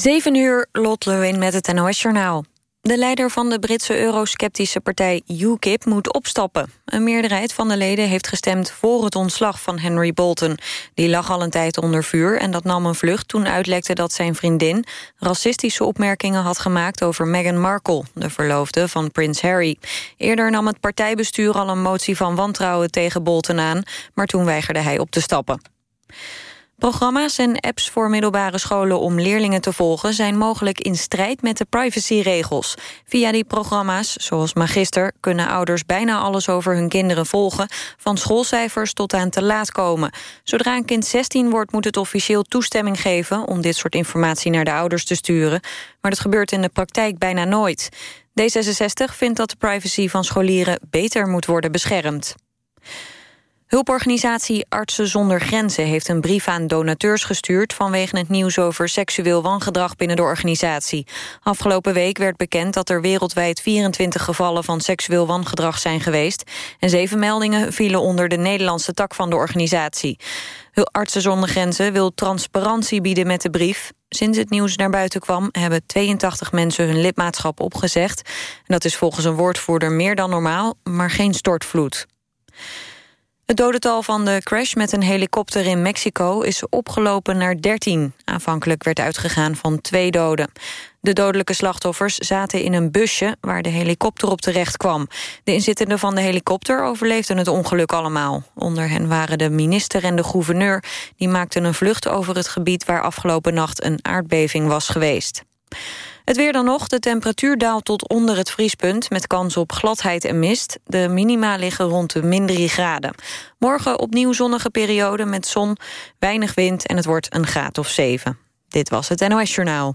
7 uur, Lot Lewin met het NOS-journaal. De leider van de Britse eurosceptische partij UKIP moet opstappen. Een meerderheid van de leden heeft gestemd voor het ontslag van Henry Bolton. Die lag al een tijd onder vuur en dat nam een vlucht toen uitlekte dat zijn vriendin... racistische opmerkingen had gemaakt over Meghan Markle, de verloofde van prins Harry. Eerder nam het partijbestuur al een motie van wantrouwen tegen Bolton aan... maar toen weigerde hij op te stappen. Programma's en apps voor middelbare scholen om leerlingen te volgen... zijn mogelijk in strijd met de privacyregels. Via die programma's, zoals Magister... kunnen ouders bijna alles over hun kinderen volgen... van schoolcijfers tot aan te laat komen. Zodra een kind 16 wordt, moet het officieel toestemming geven... om dit soort informatie naar de ouders te sturen. Maar dat gebeurt in de praktijk bijna nooit. D66 vindt dat de privacy van scholieren beter moet worden beschermd. Hulporganisatie Artsen zonder Grenzen heeft een brief aan donateurs gestuurd... vanwege het nieuws over seksueel wangedrag binnen de organisatie. Afgelopen week werd bekend dat er wereldwijd 24 gevallen... van seksueel wangedrag zijn geweest. En zeven meldingen vielen onder de Nederlandse tak van de organisatie. Artsen zonder Grenzen wil transparantie bieden met de brief. Sinds het nieuws naar buiten kwam hebben 82 mensen hun lidmaatschap opgezegd. En dat is volgens een woordvoerder meer dan normaal, maar geen stortvloed. Het dodental van de crash met een helikopter in Mexico is opgelopen naar 13. Aanvankelijk werd uitgegaan van twee doden. De dodelijke slachtoffers zaten in een busje waar de helikopter op terecht kwam. De inzittenden van de helikopter overleefden het ongeluk allemaal. Onder hen waren de minister en de gouverneur. Die maakten een vlucht over het gebied waar afgelopen nacht een aardbeving was geweest. Het weer dan nog. De temperatuur daalt tot onder het vriespunt... met kans op gladheid en mist. De minima liggen rond de min 3 graden. Morgen opnieuw zonnige periode met zon, weinig wind... en het wordt een graad of 7. Dit was het NOS Journaal.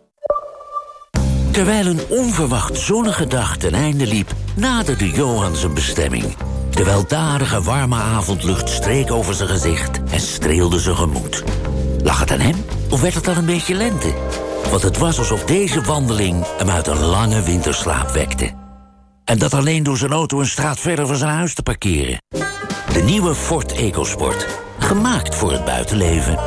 Terwijl een onverwacht zonnige dag ten einde liep... naderde Johan zijn bestemming... De weldadige warme avondlucht streek over zijn gezicht en streelde zijn gemoed. Lag het aan hem of werd het al een beetje lente? Want het was alsof deze wandeling hem uit een lange winterslaap wekte. En dat alleen door zijn auto een straat verder van zijn huis te parkeren. De nieuwe Ford EcoSport. Gemaakt voor het buitenleven.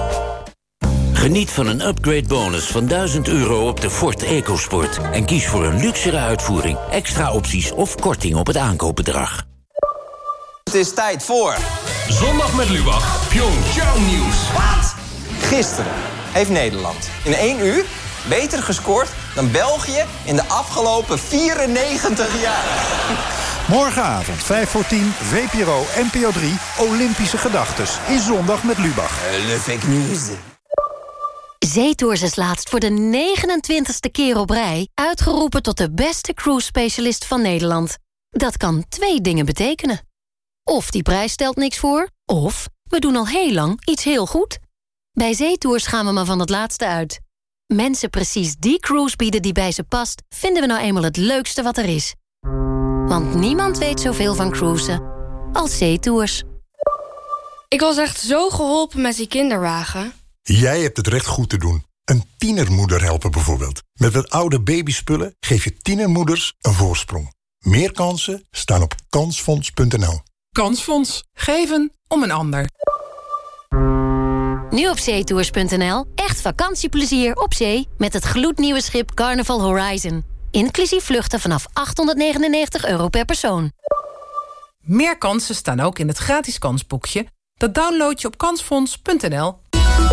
Geniet van een upgrade bonus van 1000 euro op de Ford EcoSport. En kies voor een luxere uitvoering, extra opties of korting op het aankoopbedrag. Het is tijd voor... Zondag met Lubach, Pyeongchang Nieuws. Wat? Gisteren heeft Nederland in één uur beter gescoord dan België in de afgelopen 94 jaar. Morgenavond, 5 voor 10, VPRO, NPO 3, Olympische Gedachtes. In Zondag met Lubach. Uh, le fake news. Zeetours is laatst voor de 29ste keer op rij... uitgeroepen tot de beste cruise specialist van Nederland. Dat kan twee dingen betekenen. Of die prijs stelt niks voor, of we doen al heel lang iets heel goed. Bij zeetours gaan we maar van het laatste uit. Mensen precies die cruise bieden die bij ze past... vinden we nou eenmaal het leukste wat er is. Want niemand weet zoveel van cruisen als zeetours. Ik was echt zo geholpen met die kinderwagen. Jij hebt het recht goed te doen. Een tienermoeder helpen bijvoorbeeld. Met wat oude babyspullen geef je tienermoeders een voorsprong. Meer kansen staan op kansfonds.nl. Kansfonds. Geven om een ander. Nu op zeetours.nl. Echt vakantieplezier op zee met het gloednieuwe schip Carnival Horizon. Inclusief vluchten vanaf 899 euro per persoon. Meer kansen staan ook in het gratis kansboekje. Dat download je op kansfonds.nl.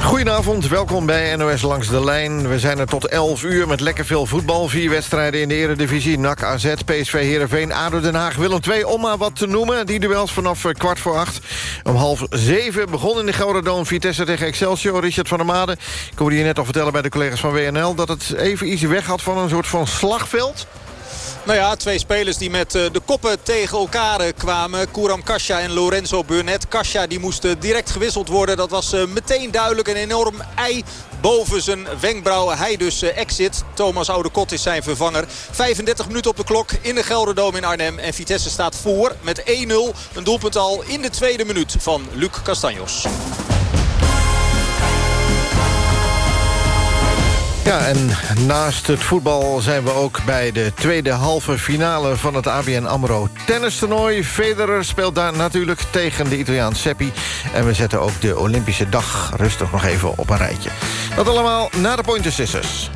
Goedenavond, welkom bij NOS Langs de Lijn. We zijn er tot 11 uur met lekker veel voetbal. Vier wedstrijden in de eredivisie. NAC, AZ, PSV, Heerenveen, ADO Den Haag, Willem II. Om maar wat te noemen. Die duels vanaf eh, kwart voor acht. Om half zeven begon in de Gelderdoom Vitesse tegen Excelsior. Richard van der Made. Ik hoorde je net al vertellen bij de collega's van WNL... dat het even iets weg had van een soort van slagveld. Nou ja, twee spelers die met de koppen tegen elkaar kwamen. Kouram Kasja en Lorenzo Burnett. Kasja die moest direct gewisseld worden. Dat was meteen duidelijk. Een enorm ei boven zijn wenkbrauwen. Hij dus exit. Thomas Oudekot is zijn vervanger. 35 minuten op de klok in de Gelderdoom in Arnhem. En Vitesse staat voor met 1-0. Een doelpunt al in de tweede minuut van Luc Castanjos. Ja, en naast het voetbal zijn we ook bij de tweede halve finale... van het ABN AMRO tennistoernooi. Federer speelt daar natuurlijk tegen de Italiaan Seppi. En we zetten ook de Olympische dag rustig nog even op een rijtje. Dat allemaal na de Pointer Sisters.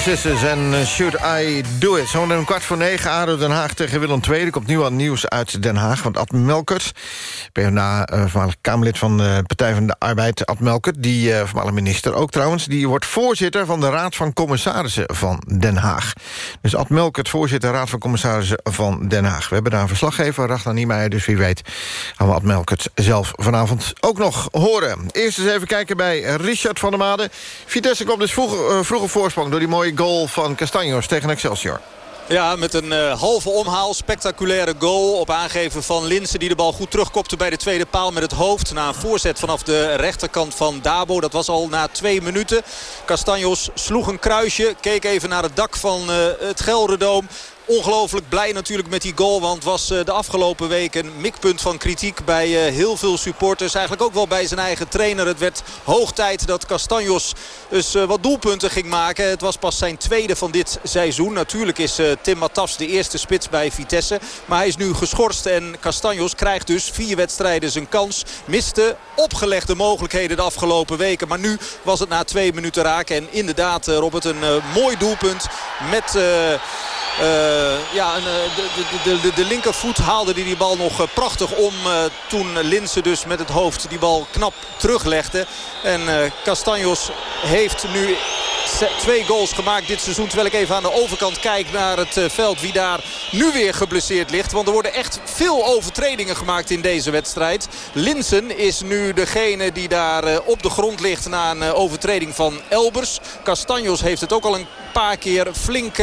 Sisters en eh, Should I Do It. Zo'n kwart voor negen, ADO Den Haag tegen Willem II. Er komt nu al nieuws uit Den Haag, want Ad Melkert... PvdA, uh, voormalig Kamerlid van de Partij van de Arbeid, Ad Melkert... die uh, voormalig minister ook trouwens... die wordt voorzitter van de Raad van Commissarissen van Den Haag. Dus Ad Melkert, voorzitter Raad van Commissarissen van Den Haag. We hebben daar een verslaggever, Ragnar Niemeyer... dus wie weet gaan we Ad Melkert zelf vanavond ook nog horen. Eerst eens even kijken bij Richard van der Made. Vitesse komt dus vroeg, vroeg voorsprong door die mooie goal van Castanjos tegen Excelsior. Ja, met een uh, halve omhaal. Spectaculaire goal op aangeven van Linsen. Die de bal goed terugkopte bij de tweede paal met het hoofd. Na een voorzet vanaf de rechterkant van Dabo. Dat was al na twee minuten. Castanjos sloeg een kruisje. Keek even naar het dak van uh, het Gelderdoom. Ongelooflijk blij natuurlijk met die goal. Want was de afgelopen week een mikpunt van kritiek bij heel veel supporters. Eigenlijk ook wel bij zijn eigen trainer. Het werd hoog tijd dat Castanjos dus wat doelpunten ging maken. Het was pas zijn tweede van dit seizoen. Natuurlijk is Tim Matas de eerste spits bij Vitesse. Maar hij is nu geschorst en Castanjos krijgt dus vier wedstrijden zijn kans. Miste opgelegde mogelijkheden de afgelopen weken. Maar nu was het na twee minuten raken. En inderdaad, Robert, een mooi doelpunt met... Uh, de, de, de, de, linkervoet haalde die, die bal nog uh, prachtig om. toen Linse dus met het hoofd die bal knap teruglegde. En Castanjos heeft nu twee goals gemaakt dit seizoen. Terwijl ik even aan de overkant kijk naar het veld. Wie daar nu weer geblesseerd ligt. Want er worden echt veel overtredingen gemaakt in deze wedstrijd. Linsen is nu degene die daar op de grond ligt na een overtreding van Elbers. Castanjos heeft het ook al een paar keer flink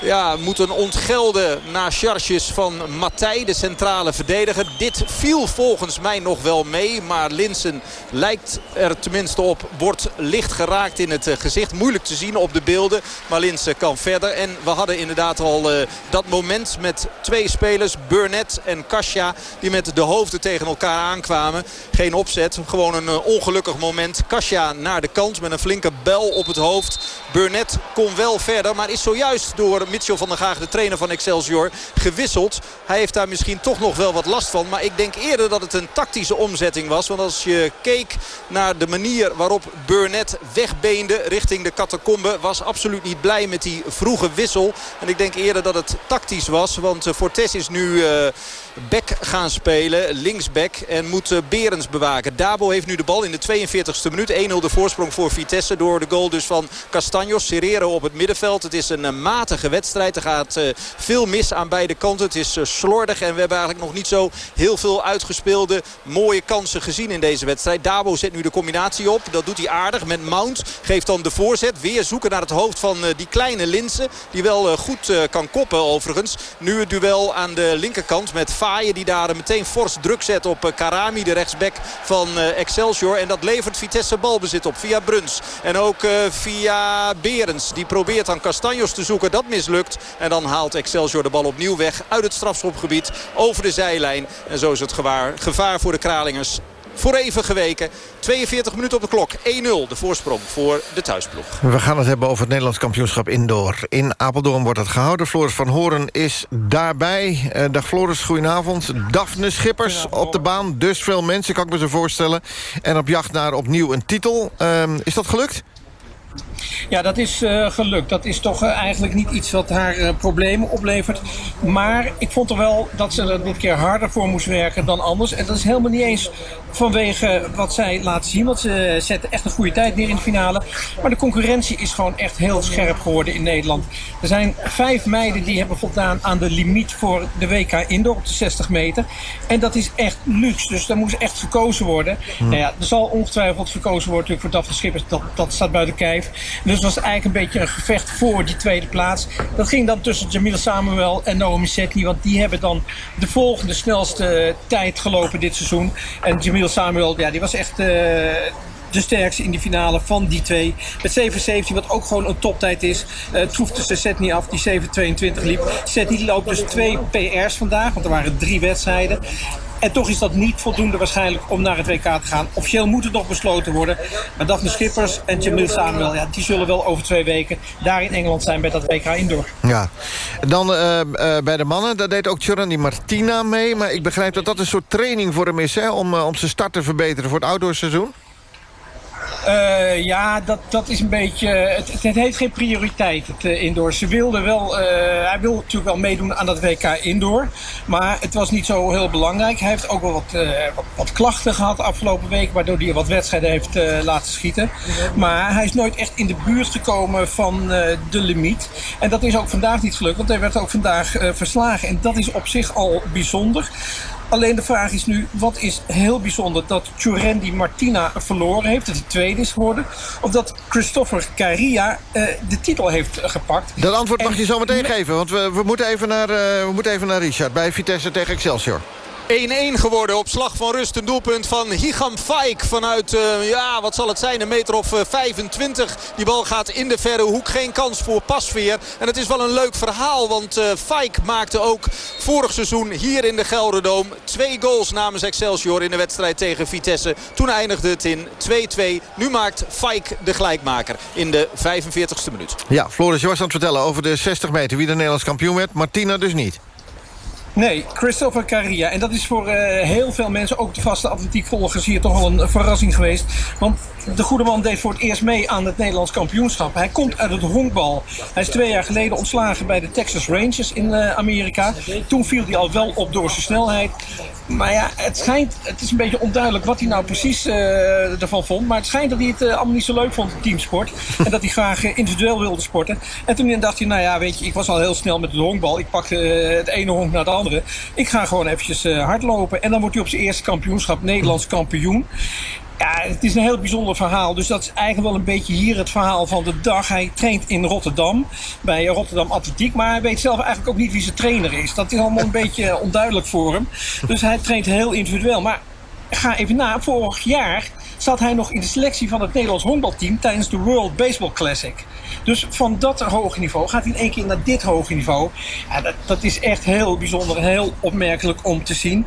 ja, moeten ontgelden na charges van Matthij, de centrale verdediger. Dit viel volgens mij nog wel mee. Maar Linsen lijkt er tenminste op. Wordt licht geraakt in het eh, gezicht. Moeilijk te zien op de beelden. Maar Linsen kan verder. En we hadden inderdaad al uh, dat moment met twee spelers. Burnett en Kasia. Die met de hoofden tegen elkaar aankwamen. Geen opzet. Gewoon een uh, ongelukkig moment. Kasia naar de kant met een flinke bel op het hoofd. Burnett kon wel verder. Maar is zojuist door Mitchell van der Gaag, de trainer van Excelsior, gewisseld. Hij heeft daar misschien toch nog wel wat last van. Maar ik denk eerder dat het een tactische omzetting was. Want als je keek naar de manier waarop Burnett wegbeende richting de catacombe... was absoluut niet blij met die vroege wissel. En ik denk eerder dat het tactisch was. Want Fortes is nu... Uh, back gaan spelen. Linksback. En moet uh, Berens bewaken. Dabo heeft nu de bal in de 42e minuut. 1-0 de voorsprong voor Vitesse. Door de goal dus van Castanjos. Serrero op het middenveld. Het is een uh, matige wedstrijd. Er gaat uh, veel mis aan beide kanten. Het is slordig. En we hebben eigenlijk nog niet zo heel veel uitgespeelde mooie kansen gezien in deze wedstrijd. Dabo zet nu de combinatie op. Dat doet hij aardig met Mount. Geeft dan de voorzet. Weer zoeken naar het hoofd van die kleine Linsen. Die wel goed kan koppen overigens. Nu het duel aan de linkerkant met die daar meteen fors druk zet op eh, Karami, de rechtsback van eh, Excelsior. En dat levert Vitesse balbezit op via Bruns. En ook eh, via Berens. Die probeert aan Castanjos te zoeken. Dat mislukt. En dan haalt Excelsior de bal opnieuw weg uit het strafschopgebied. Over de zijlijn. En zo is het gevaar, gevaar voor de Kralingers voor even geweken. 42 minuten op de klok. 1-0 de voorsprong voor de thuisploeg. We gaan het hebben over het Nederlands kampioenschap indoor. In Apeldoorn wordt het gehouden. Floris van Horen is daarbij. Uh, dag Floris, goedenavond. Daphne Schippers op de baan. Dus veel mensen, kan ik me zo voorstellen. En op jacht naar opnieuw een titel. Uh, is dat gelukt? Ja, dat is uh, gelukt. Dat is toch uh, eigenlijk niet iets wat haar uh, problemen oplevert. Maar ik vond er wel dat ze er dit keer harder voor moest werken dan anders. En dat is helemaal niet eens vanwege wat zij laat zien. Want ze zetten echt een goede tijd neer in de finale. Maar de concurrentie is gewoon echt heel scherp geworden in Nederland. Er zijn vijf meiden die hebben voldaan aan de limiet voor de WK Indoor op de 60 meter. En dat is echt luxe. Dus daar moest echt verkozen worden. Hmm. Nou ja, er zal ongetwijfeld verkozen worden natuurlijk voor Daphne Schippers. Dat, dat staat buiten kijf. Dus was eigenlijk een beetje een gevecht voor die tweede plaats. Dat ging dan tussen Jamil Samuel en Naomi Setny. Want die hebben dan de volgende snelste tijd gelopen dit seizoen. En Jamil Samuel, ja, die was echt... Uh, de sterkste in die finale van die twee. Met 7,17, wat ook gewoon een toptijd is. Uh, het troefde ze Setny af, die 7,22 liep. Setny loopt dus twee PR's vandaag, want er waren drie wedstrijden. En toch is dat niet voldoende waarschijnlijk om naar het WK te gaan. Officieel moet het nog besloten worden. Maar Daphne Schippers en Jamil Samuel, ja, die zullen wel over twee weken daar in Engeland zijn bij dat WK Indoor. Ja, dan uh, uh, bij de mannen, daar deed ook Giovanni Martina mee. Maar ik begrijp dat dat een soort training voor hem is, hè, om, uh, om zijn start te verbeteren voor het outdoorseizoen. Uh, ja, dat, dat is een beetje... Het, het heeft geen prioriteit, het uh, indoor. Ze wilde wel... Uh, hij wil natuurlijk wel meedoen aan dat WK indoor. Maar het was niet zo heel belangrijk. Hij heeft ook wel wat, wat, klachten gehad afgelopen week... waardoor hij wat wedstrijden heeft laten schieten. Maar hij is nooit echt in de buurt gekomen van de limiet. En dat is ook vandaag niet gelukt. Want hij werd ook vandaag verslagen. En dat is op zich al bijzonder. Alleen de vraag is nu, wat is heel bijzonder dat Churendi Martina verloren heeft, dat hij tweede is geworden, of dat Christopher Caria uh, de titel heeft gepakt. Dat antwoord mag je zo meteen geven, want we, we, moeten even naar, uh, we moeten even naar Richard bij Vitesse tegen Excelsior. 1-1 geworden op slag van rust. Een doelpunt van Higam Faik vanuit, uh, ja, wat zal het zijn, een meter of uh, 25. Die bal gaat in de verre hoek. Geen kans voor Pasveer. En het is wel een leuk verhaal, want uh, Faik maakte ook vorig seizoen hier in de Gelderdoom twee goals namens Excelsior in de wedstrijd tegen Vitesse. Toen eindigde het in 2-2. Nu maakt Faik de gelijkmaker in de 45ste minuut. Ja, Floris, je was aan het vertellen over de 60 meter. Wie de Nederlands kampioen werd. Martina dus niet. Nee, Christopher Caria. En dat is voor uh, heel veel mensen, ook de vaste atletiekvolgers hier, toch wel een verrassing geweest. Want de goede man deed voor het eerst mee aan het Nederlands kampioenschap. Hij komt uit het honkbal. Hij is twee jaar geleden ontslagen bij de Texas Rangers in uh, Amerika. Toen viel hij al wel op door zijn snelheid. Maar ja, het schijnt, het is een beetje onduidelijk wat hij nou precies uh, ervan vond. Maar het schijnt dat hij het uh, allemaal niet zo leuk vond, teamsport. en dat hij graag uh, individueel wilde sporten. En toen dacht hij, nou ja, weet je, ik was al heel snel met het honkbal. Ik pakte het ene honk naar het andere. Ik ga gewoon eventjes hardlopen. En dan wordt hij op zijn eerste kampioenschap Nederlands kampioen. Ja, het is een heel bijzonder verhaal. Dus dat is eigenlijk wel een beetje hier het verhaal van de dag. Hij traint in Rotterdam, bij Rotterdam Atletiek. Maar hij weet zelf eigenlijk ook niet wie zijn trainer is. Dat is allemaal een beetje onduidelijk voor hem. Dus hij traint heel individueel. Maar ga even na, vorig jaar zat hij nog in de selectie van het Nederlands honkbalteam tijdens de World Baseball Classic. Dus van dat hoge niveau gaat hij in één keer naar dit hoge niveau. Ja, dat, dat is echt heel bijzonder en heel opmerkelijk om te zien.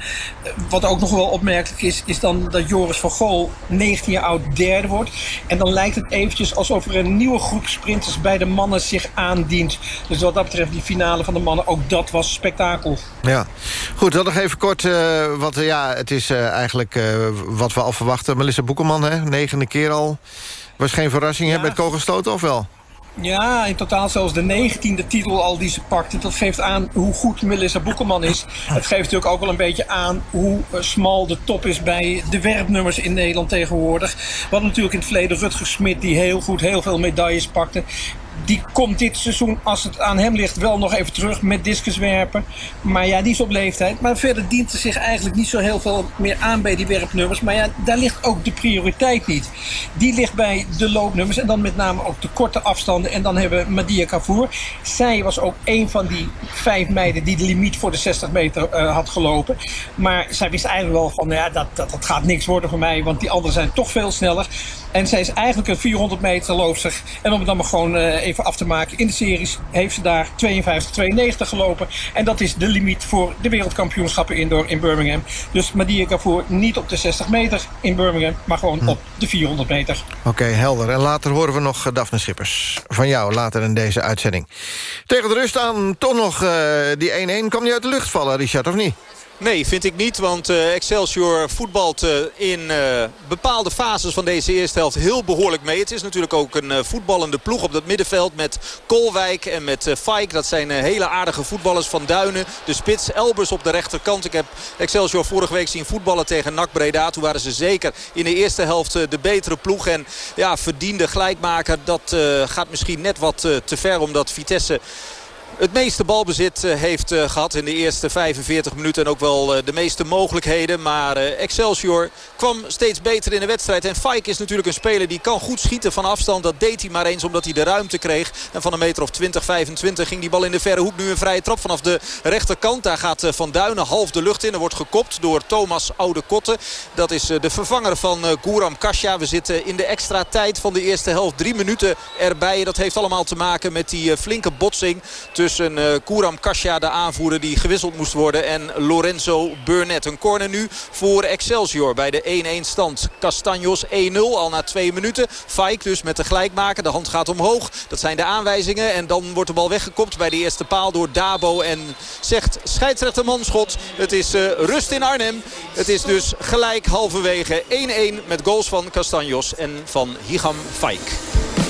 Wat ook nog wel opmerkelijk is, is dan dat Joris van Gool 19 jaar oud derde wordt. En dan lijkt het eventjes alsof er een nieuwe groep sprinters bij de mannen zich aandient. Dus wat dat betreft, die finale van de mannen, ook dat was spektakel. Ja, goed, dan nog even kort, uh, ja, het is eigenlijk wat we al verwachten. Melissa Boekelman, hè, negende keer al. Was geen verrassing, ja. hè, met kogelstoten of wel? Ja, in totaal zelfs de negentiende titel al die ze pakte. Dat geeft aan hoe goed Melissa Boekelman is. Het geeft natuurlijk ook wel een beetje aan hoe smal de top is bij de werpnummers in Nederland tegenwoordig. Wat natuurlijk in het verleden Rutger Smit die heel goed heel veel medailles pakte die komt dit seizoen, als het aan hem ligt, wel nog even terug met discuswerpen. Maar ja, die is op leeftijd. Maar verder dient er zich eigenlijk niet zo heel veel meer aan bij die werpnummers. Maar ja, daar ligt ook de prioriteit niet. Die ligt bij de loopnummers en dan met name ook de korte afstanden. En dan hebben we Madia Kavour. Zij was ook een van die vijf meiden die de limiet voor de 60 meter uh, had gelopen. Maar zij wist eigenlijk wel van, ja, dat, dat, dat gaat niks worden voor mij. Want die anderen zijn toch veel sneller. En zij is eigenlijk een 400 meter loopster. En om het dan maar gewoon uh, even af te maken. In de series heeft ze daar 52-92 gelopen. En dat is de limiet voor de wereldkampioenschappen indoor in Birmingham. Dus Madia Gavour niet op de 60 meter in Birmingham. Maar gewoon hm. op de 400 meter. Oké, okay, helder. En later horen we nog Daphne Schippers. Van jou later in deze uitzending. Tegen de rust aan toch nog uh, die 1-1. Kwam die uit de lucht vallen, Richard, of niet? Nee, vind ik niet. Want uh, Excelsior voetbalt uh, in uh, bepaalde fases van deze eerste helft heel behoorlijk mee. Het is natuurlijk ook een voetballende ploeg op dat middenveld met Kolwijk en met Fike. Dat zijn hele aardige voetballers van Duinen. De spits Elbers op de rechterkant. Ik heb Excelsior vorige week zien voetballen tegen NAC Breda. Toen waren ze zeker in de eerste helft de betere ploeg. En ja, verdiende gelijkmaker. Dat gaat misschien net wat te ver omdat Vitesse het meeste balbezit eh, heeft eh, gehad in de eerste 45 minuten. En ook wel eh, de meeste mogelijkheden. Maar Excelsior kwam steeds beter in de wedstrijd. En Fike is natuurlijk een speler die kan goed schieten van afstand. Dat deed hij maar eens omdat hij de ruimte kreeg. En van een meter of 20, 25 ging die bal in de verre hoek. Nu een vrije trap vanaf de rechterkant. Daar gaat Van Duinen half de lucht in. Er wordt gekopt door Thomas Oude Kotte. Dat is de vervanger van Gouram Kasja. We zitten in de extra tijd van de eerste helft. Drie minuten erbij. Dat heeft allemaal te maken met die flinke botsing tussen tussen uh, Kouram Kasia, de aanvoerder die gewisseld moest worden. En Lorenzo Burnett. Een corner nu voor Excelsior bij de 1-1 stand. Castanjos 1-0 al na twee minuten. Fike dus met de gelijkmaker. De hand gaat omhoog. Dat zijn de aanwijzingen. En dan wordt de bal weggekopt bij de eerste paal door Dabo. En zegt scheidsrechter Manschot. Het is uh, rust in Arnhem. Het is dus gelijk halverwege 1-1 met goals van Castanjos en van Higam Fike.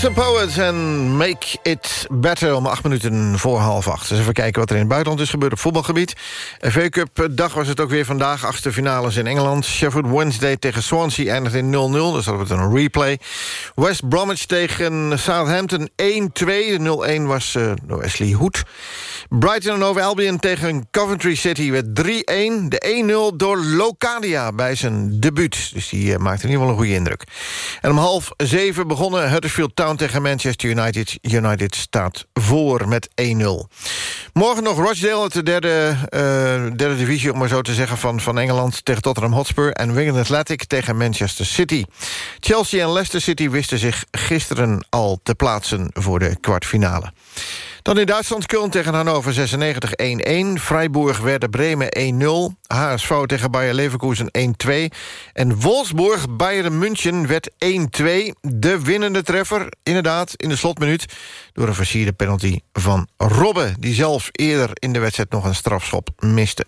De Handsome Poets en Make It Better om acht minuten voor half acht. Dus even kijken wat er in het buitenland is gebeurd op voetbalgebied. FA Cup dag was het ook weer vandaag. Achtste finales in Engeland. Sheffield Wednesday tegen Swansea eindigt in 0-0. Dus dat wordt een replay. West Bromwich tegen Southampton 1-2. De 0-1 was uh, door Wesley Hoed. Brighton en Hove Albion tegen Coventry City werd 3-1. De 1-0 door Locadia bij zijn debuut. Dus die uh, maakte in ieder geval een goede indruk. En om half zeven begonnen Huddersfield Town tegen Manchester United. United staat voor met 1-0. Morgen nog Rochdale, het derde, uh, derde divisie... om maar zo te zeggen, van, van Engeland tegen Tottenham Hotspur... en Wigan Athletic tegen Manchester City. Chelsea en Leicester City wisten zich gisteren al te plaatsen... voor de kwartfinale. Dan in Duitsland Köln tegen Hannover 96 1-1. Freiburg werden Bremen 1-0. HSV tegen Bayer Leverkusen 1-2. En Wolfsburg Bayern München werd 1-2. De winnende treffer, inderdaad, in de slotminuut... door een versierde penalty van Robben... die zelf eerder in de wedstrijd nog een strafschop miste.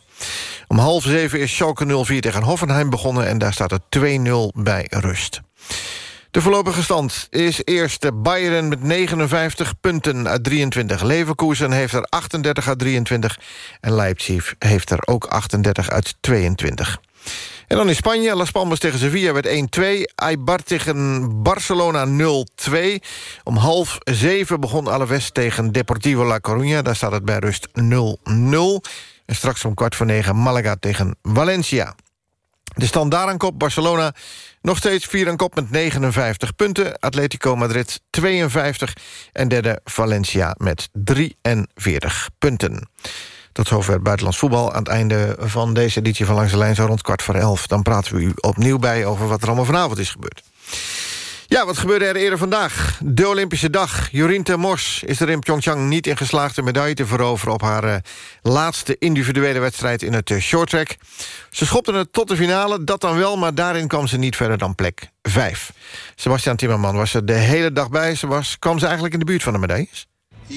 Om half zeven is Schalke 04 tegen Hoffenheim begonnen... en daar staat het 2-0 bij rust. De voorlopige stand is eerst Bayern met 59 punten uit 23. Leverkusen heeft er 38 uit 23. En Leipzig heeft er ook 38 uit 22. En dan in Spanje, Las Palmas tegen Sevilla werd 1-2. Eibar tegen Barcelona 0-2. Om half zeven begon Alaves tegen Deportivo La Coruña. Daar staat het bij rust 0-0. En straks om kwart voor negen Malaga tegen Valencia. De stand daar aan kop, Barcelona nog steeds vier aan kop met 59 punten. Atletico Madrid 52 en derde Valencia met 43 punten. Tot zover buitenlands voetbal. Aan het einde van deze editie van Langs de Lijn... zo rond kwart voor elf. Dan praten we u opnieuw bij over wat er allemaal vanavond is gebeurd. Ja, wat gebeurde er eerder vandaag? De Olympische dag. Jorien Mors is er in Pyeongchang niet in geslaagd... een medaille te veroveren op haar uh, laatste individuele wedstrijd... in het uh, shorttrack. Ze schopte het tot de finale, dat dan wel... maar daarin kwam ze niet verder dan plek 5. Sebastian Timmerman was er de hele dag bij. Ze was, kwam ze eigenlijk in de buurt van de medailles?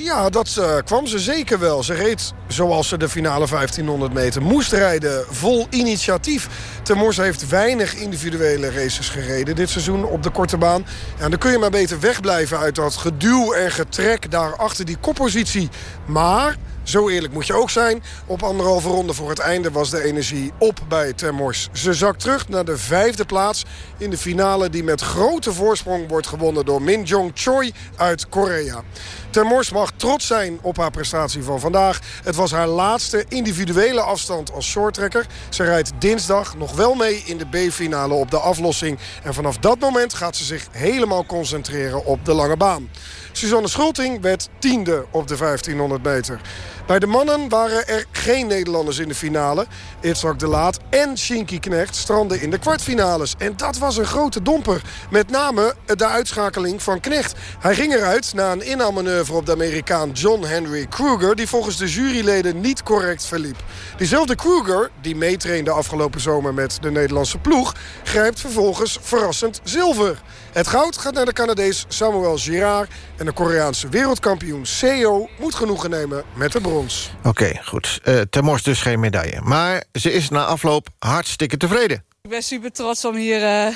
Ja, dat uh, kwam ze zeker wel. Ze reed zoals ze de finale 1500 meter moest rijden. Vol initiatief. Temors heeft weinig individuele races gereden dit seizoen op de korte baan. Ja, dan kun je maar beter wegblijven uit dat geduw en getrek daar achter die koppositie. Maar... Zo eerlijk moet je ook zijn. Op anderhalve ronde voor het einde was de energie op bij Termors. Ze zakt terug naar de vijfde plaats in de finale... die met grote voorsprong wordt gewonnen door Min Jong Choi uit Korea. Termors mag trots zijn op haar prestatie van vandaag. Het was haar laatste individuele afstand als shorttrekker. Ze rijdt dinsdag nog wel mee in de B-finale op de aflossing. En vanaf dat moment gaat ze zich helemaal concentreren op de lange baan. Suzanne Schulting werd tiende op de 1500 meter. Bij de mannen waren er geen Nederlanders in de finale. Itzhak de Laat en Shinky Knecht stranden in de kwartfinales. En dat was een grote domper. Met name de uitschakeling van Knecht. Hij ging eruit na een inhaalmanoeuvre op de Amerikaan John Henry Kruger... die volgens de juryleden niet correct verliep. Diezelfde Kruger, die meetrainde afgelopen zomer met de Nederlandse ploeg... grijpt vervolgens verrassend zilver. Het goud gaat naar de Canadees Samuel Girard... en de Koreaanse wereldkampioen Seo moet genoegen nemen met de brons. Oké, okay, goed. Uh, Termors dus geen medaille. Maar ze is na afloop hartstikke tevreden. Ik ben super trots om hier uh,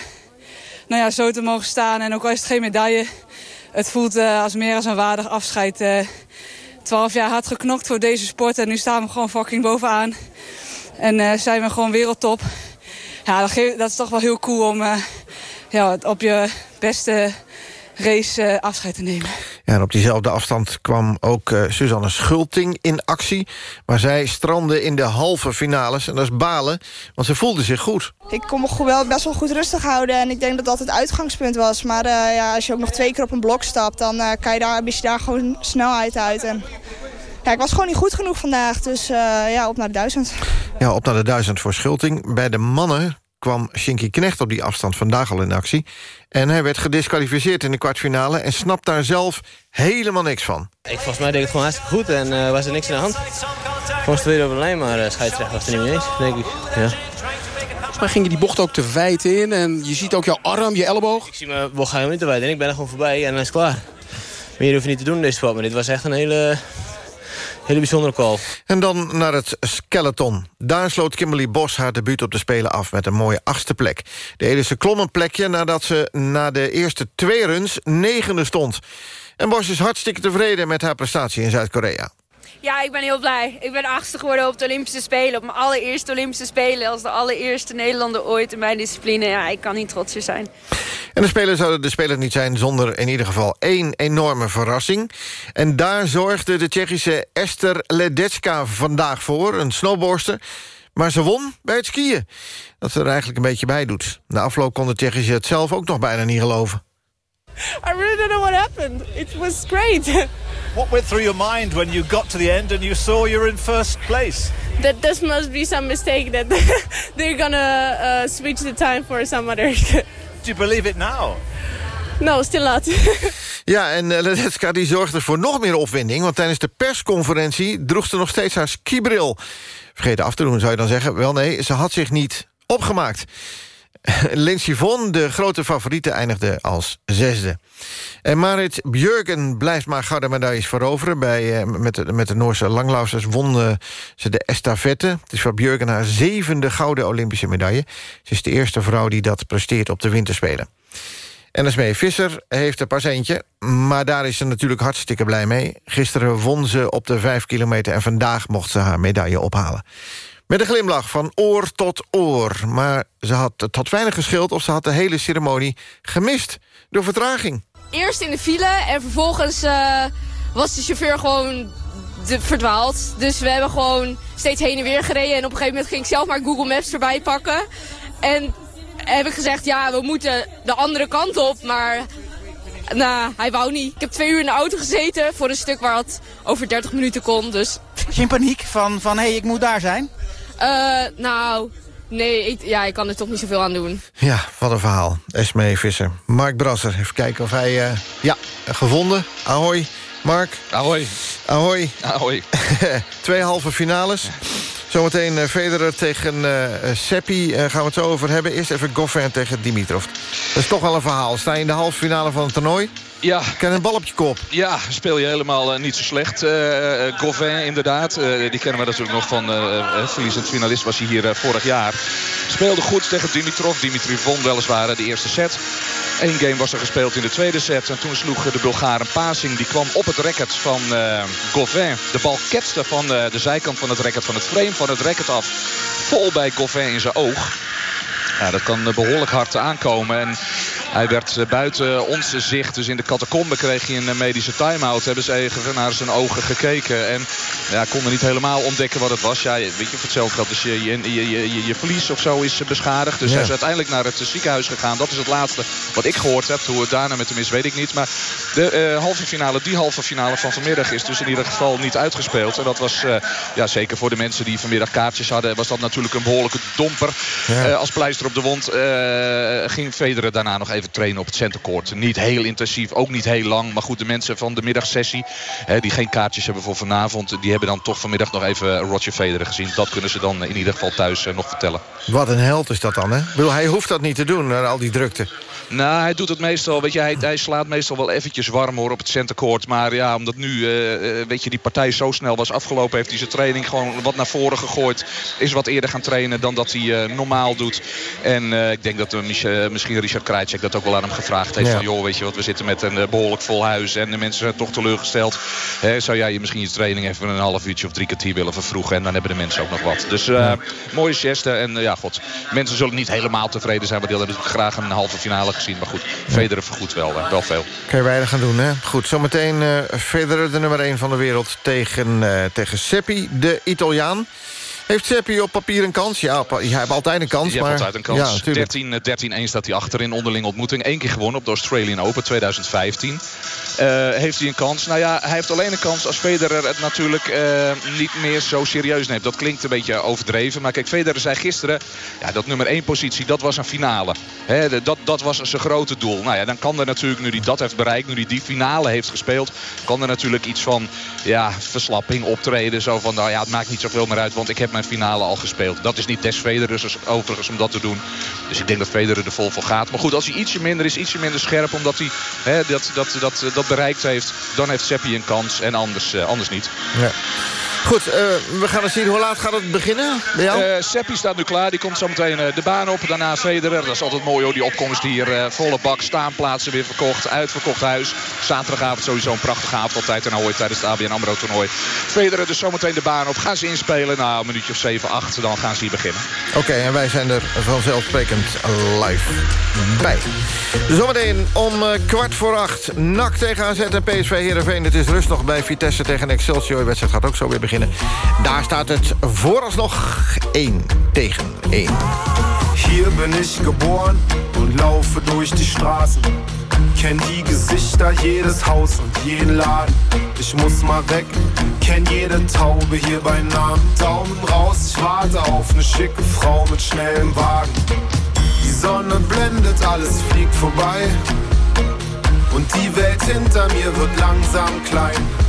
nou ja, zo te mogen staan. En ook al is het geen medaille... het voelt uh, als meer als een waardig afscheid. Twaalf jaar hard geknokt voor deze sport... en nu staan we gewoon fucking bovenaan. En zijn we gewoon wereldtop. Ja, dat, geeft, dat is toch wel heel cool om ja, op je beste race uh, afscheid te nemen. Ja, en op diezelfde afstand kwam ook uh, Suzanne Schulting in actie. Maar zij strandde in de halve finales. En dat is balen, want ze voelde zich goed. Ik kon me wel best wel goed rustig houden. En ik denk dat dat het uitgangspunt was. Maar uh, ja, als je ook nog twee keer op een blok stapt... dan uh, kan je daar, je daar gewoon snelheid uit. En ja, ik was gewoon niet goed genoeg vandaag. Dus uh, ja, op naar de duizend. Ja, op naar de duizend voor Schulting. Bij de mannen kwam Shinky Knecht op die afstand vandaag al in actie. En hij werd gedisqualificeerd in de kwartfinale... en snapt daar zelf helemaal niks van. Ik, volgens mij deed ik het gewoon hartstikke goed en uh, was er niks in de hand. Gewoon tweede op de lijn, maar uh, scheidsrechter was er niet mee eens, denk ik. Ja. Volgens mij ging je die bocht ook te wijd in... en je ziet ook jouw arm, je elleboog. Ik zie mijn bocht helemaal niet te wijd in. Ik ben er gewoon voorbij en dan is het klaar. Meer hoef je niet te doen in deze sport, maar dit was echt een hele hele bijzondere call. En dan naar het skeleton. Daar sloot Kimberly Bos haar debuut op de Spelen af... met een mooie achtste plek. De Edische klom een plekje nadat ze na de eerste twee runs negende stond. En Bos is hartstikke tevreden met haar prestatie in Zuid-Korea. Ja, ik ben heel blij. Ik ben achtste geworden op de Olympische Spelen. Op mijn allereerste Olympische Spelen. Als de allereerste Nederlander ooit in mijn discipline. Ja, ik kan niet trotser zijn. En de Spelen zouden de Spelen niet zijn zonder in ieder geval één enorme verrassing. En daar zorgde de Tsjechische Esther Ledecka vandaag voor, een snowboardster. Maar ze won bij het skiën. Dat ze er eigenlijk een beetje bij doet. Na afloop kon de Tsjechische het zelf ook nog bijna niet geloven. I really don't know what happened. It was great. what went through your mind when you got to the end and you saw you're in first place? That this must be some mistake that they're gonna uh, switch the time for some others. Do you believe it now? No, still not. ja, en uh, Ledetska die zorgde voor nog meer opwinding... want tijdens de persconferentie droeg ze nog steeds haar skibril. Vergeten af te doen, zou je dan zeggen. Wel nee, ze had zich niet opgemaakt. Lindsey Vonn, de grote favoriete, eindigde als zesde. En Marit Björgen blijft maar gouden medailles veroveren. Bij, uh, met, de, met de Noorse langlaufsters won uh, ze de estafette. Het is voor Björgen haar zevende gouden Olympische medaille. Ze is de eerste vrouw die dat presteert op de winterspelen. En Esmee Visser heeft een patiëntje, maar daar is ze natuurlijk hartstikke blij mee. Gisteren won ze op de vijf kilometer en vandaag mocht ze haar medaille ophalen. Met een glimlach van oor tot oor. Maar ze had, het had weinig geschild of ze had de hele ceremonie gemist door vertraging. Eerst in de file en vervolgens uh, was de chauffeur gewoon de, verdwaald. Dus we hebben gewoon steeds heen en weer gereden. En op een gegeven moment ging ik zelf maar Google Maps erbij pakken. En heb ik gezegd, ja, we moeten de andere kant op. Maar nou, hij wou niet. Ik heb twee uur in de auto gezeten voor een stuk waar het over 30 minuten kon. Dus. Was je in paniek van, van hé, hey, ik moet daar zijn? Uh, nou, nee, ik, ja, ik kan er toch niet zoveel aan doen. Ja, wat een verhaal. Esmee Visser. Mark Brasser, even kijken of hij... Uh, ja, gevonden. Ahoy, Mark. Ahoy. Ahoy. Ahoy. Twee halve finales. Zometeen uh, Federer tegen uh, Seppi uh, gaan we het zo over hebben. Eerst even Goffin tegen Dimitrov. Dat is toch wel een verhaal. Sta je in de halve finale van het toernooi? Ja. Ken een bal op je kop. Ja, speel je helemaal uh, niet zo slecht. Uh, Gauvin inderdaad. Uh, die kennen we natuurlijk nog van verliezend finalist was hij hier vorig jaar. Speelde goed tegen Dimitrov. Dimitrov won weliswaar de eerste set. Eén game was er gespeeld in de tweede set. En toen sloeg de Bulgaar een passing. Die kwam op het racket van Gauvin. De bal ketste van de zijkant van het racket, van het frame van het racket af. Vol bij Gauvin in zijn oog. Ja, dat kan behoorlijk hard aankomen. En hij werd buiten ons zicht. Dus in de catacombe kreeg hij een medische time-out. Hebben ze even naar zijn ogen gekeken. En ja, konden niet helemaal ontdekken wat het was. Ja, weet je, voor hetzelfde geld is je, je, je, je, je verlies of zo is beschadigd. Dus ja. hij is uiteindelijk naar het ziekenhuis gegaan. Dat is het laatste wat ik gehoord heb. Hoe het daarna met hem is, weet ik niet. Maar de uh, halve finale, die halve finale van vanmiddag is dus in ieder geval niet uitgespeeld. En dat was uh, ja, zeker voor de mensen die vanmiddag kaartjes hadden... was dat natuurlijk een behoorlijke domper. Ja. Uh, als pleister op de wond ging Federer daarna nog even trainen op het centercourt. Niet heel intensief, ook niet heel lang. Maar goed, de mensen van de middagsessie... Hè, die geen kaartjes hebben voor vanavond... die hebben dan toch vanmiddag nog even Roger Federer gezien. Dat kunnen ze dan in ieder geval thuis nog vertellen. Wat een held is dat dan, hè? Hij hoeft dat niet te doen, al die drukte. Nou, hij doet het meestal. Weet je, hij, hij slaat meestal wel eventjes warm hoor op het centercourt. Maar ja, omdat nu uh, weet je, die partij zo snel was afgelopen... heeft hij zijn training gewoon wat naar voren gegooid. Is wat eerder gaan trainen dan dat hij uh, normaal doet. En uh, ik denk dat misschien Richard Krajcek dat ook wel aan hem gevraagd heeft. Ja. Van joh, weet je wat, we zitten met een eh, behoorlijk vol huis. En de mensen zijn toch teleurgesteld. Hè, zou jij je misschien je training even een half uurtje of drie kwartier willen vervroegen. En dan hebben de mensen ook nog wat. Dus eh, mooie geste. En eh, ja, god. Mensen zullen niet helemaal tevreden zijn. Want die hadden graag een halve finale gezien. Maar goed, Federer vergoedt wel, wel veel. Kan je weinig gaan doen, hè? Goed, zometeen eh Federer, de nummer 1 van de wereld... tegen, eh, tegen Seppi, de Italiaan. Heeft Seppi op papier een kans? Ja, hij heeft altijd een kans. Je maar... hebt altijd een Ja, kans. natuurlijk. 13, eh, 13-1 staat hij achter in onderling ontmoeting. Eén keer gewonnen op de Australian Open 2015. Eh, heeft hij een kans? Nou ja, hij heeft alleen een kans als Federer het natuurlijk eh, niet meer zo serieus neemt. Dat klinkt een beetje overdreven. Maar kijk, Federer zei gisteren... Ja, dat nummer 1 positie, dat was een finale. Dat, dat was zijn grote doel. Nou ja, dan kan er natuurlijk, nu hij dat heeft bereikt... nu hij die finale heeft gespeeld... kan er natuurlijk iets van ja, verslapping optreden. Zo van, nou ja, het maakt niet zoveel meer uit... want ik heb mijn finale al gespeeld. Dat is niet des Federers overigens om dat te doen. Dus ik denk dat Federer er vol voor gaat. Maar goed, als hij ietsje minder is, ietsje minder scherp... omdat hij hè, dat, dat, dat, dat bereikt heeft... dan heeft Seppi een kans en anders, eh, anders niet. Ja. Goed, eh, we gaan eens zien. Hoe laat gaat het beginnen bij jou? Eh, Seppi staat nu klaar. Die komt zo meteen eh, de baan op. Daarna Federer. Dat is altijd mooi hoor. Die opkomst hier. volle bak. Staanplaatsen weer verkocht. Uitverkocht huis. Zaterdagavond sowieso een prachtige avond altijd. En hoor tijdens het ABN AMRO toernooi. Federer dus zometeen de baan op. Gaan ze inspelen. Nou, een minuutje of 7, 8. Dan gaan ze hier beginnen. Oké, en wij zijn er vanzelfsprekend live bij. Zometeen om kwart voor acht. NAC tegen AZ en PSV Heerenveen. Het is rust nog bij Vitesse tegen Excelsior. De wedstrijd gaat ook zo weer beginnen. Daar staat het vooralsnog 1 tegen 1. Hier bin ich geboren und laufe durch die Straßen. Kenn die Gesichter, jedes Haus und jeden Laden. Ich muss mal weg, kenn jede Taube hier bei Namen. Daumen raus, ich warte auf eine schicke Frau mit schnellem Wagen. Die Sonne blendet, alles fliegt vorbei. Und die Welt hinter mir wird langsam klein.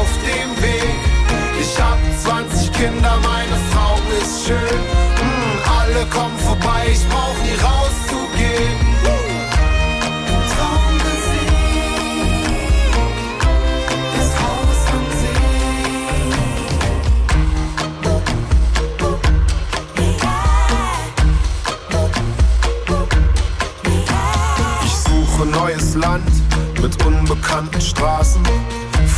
auf dem Weg. Ich hab 20 Kinder, meine Frau ist schön. Mm, alle kommen vorbei, ich brauch nie rauszugehen. Das Haus am Ich suche neues Land mit unbekannten Straßen.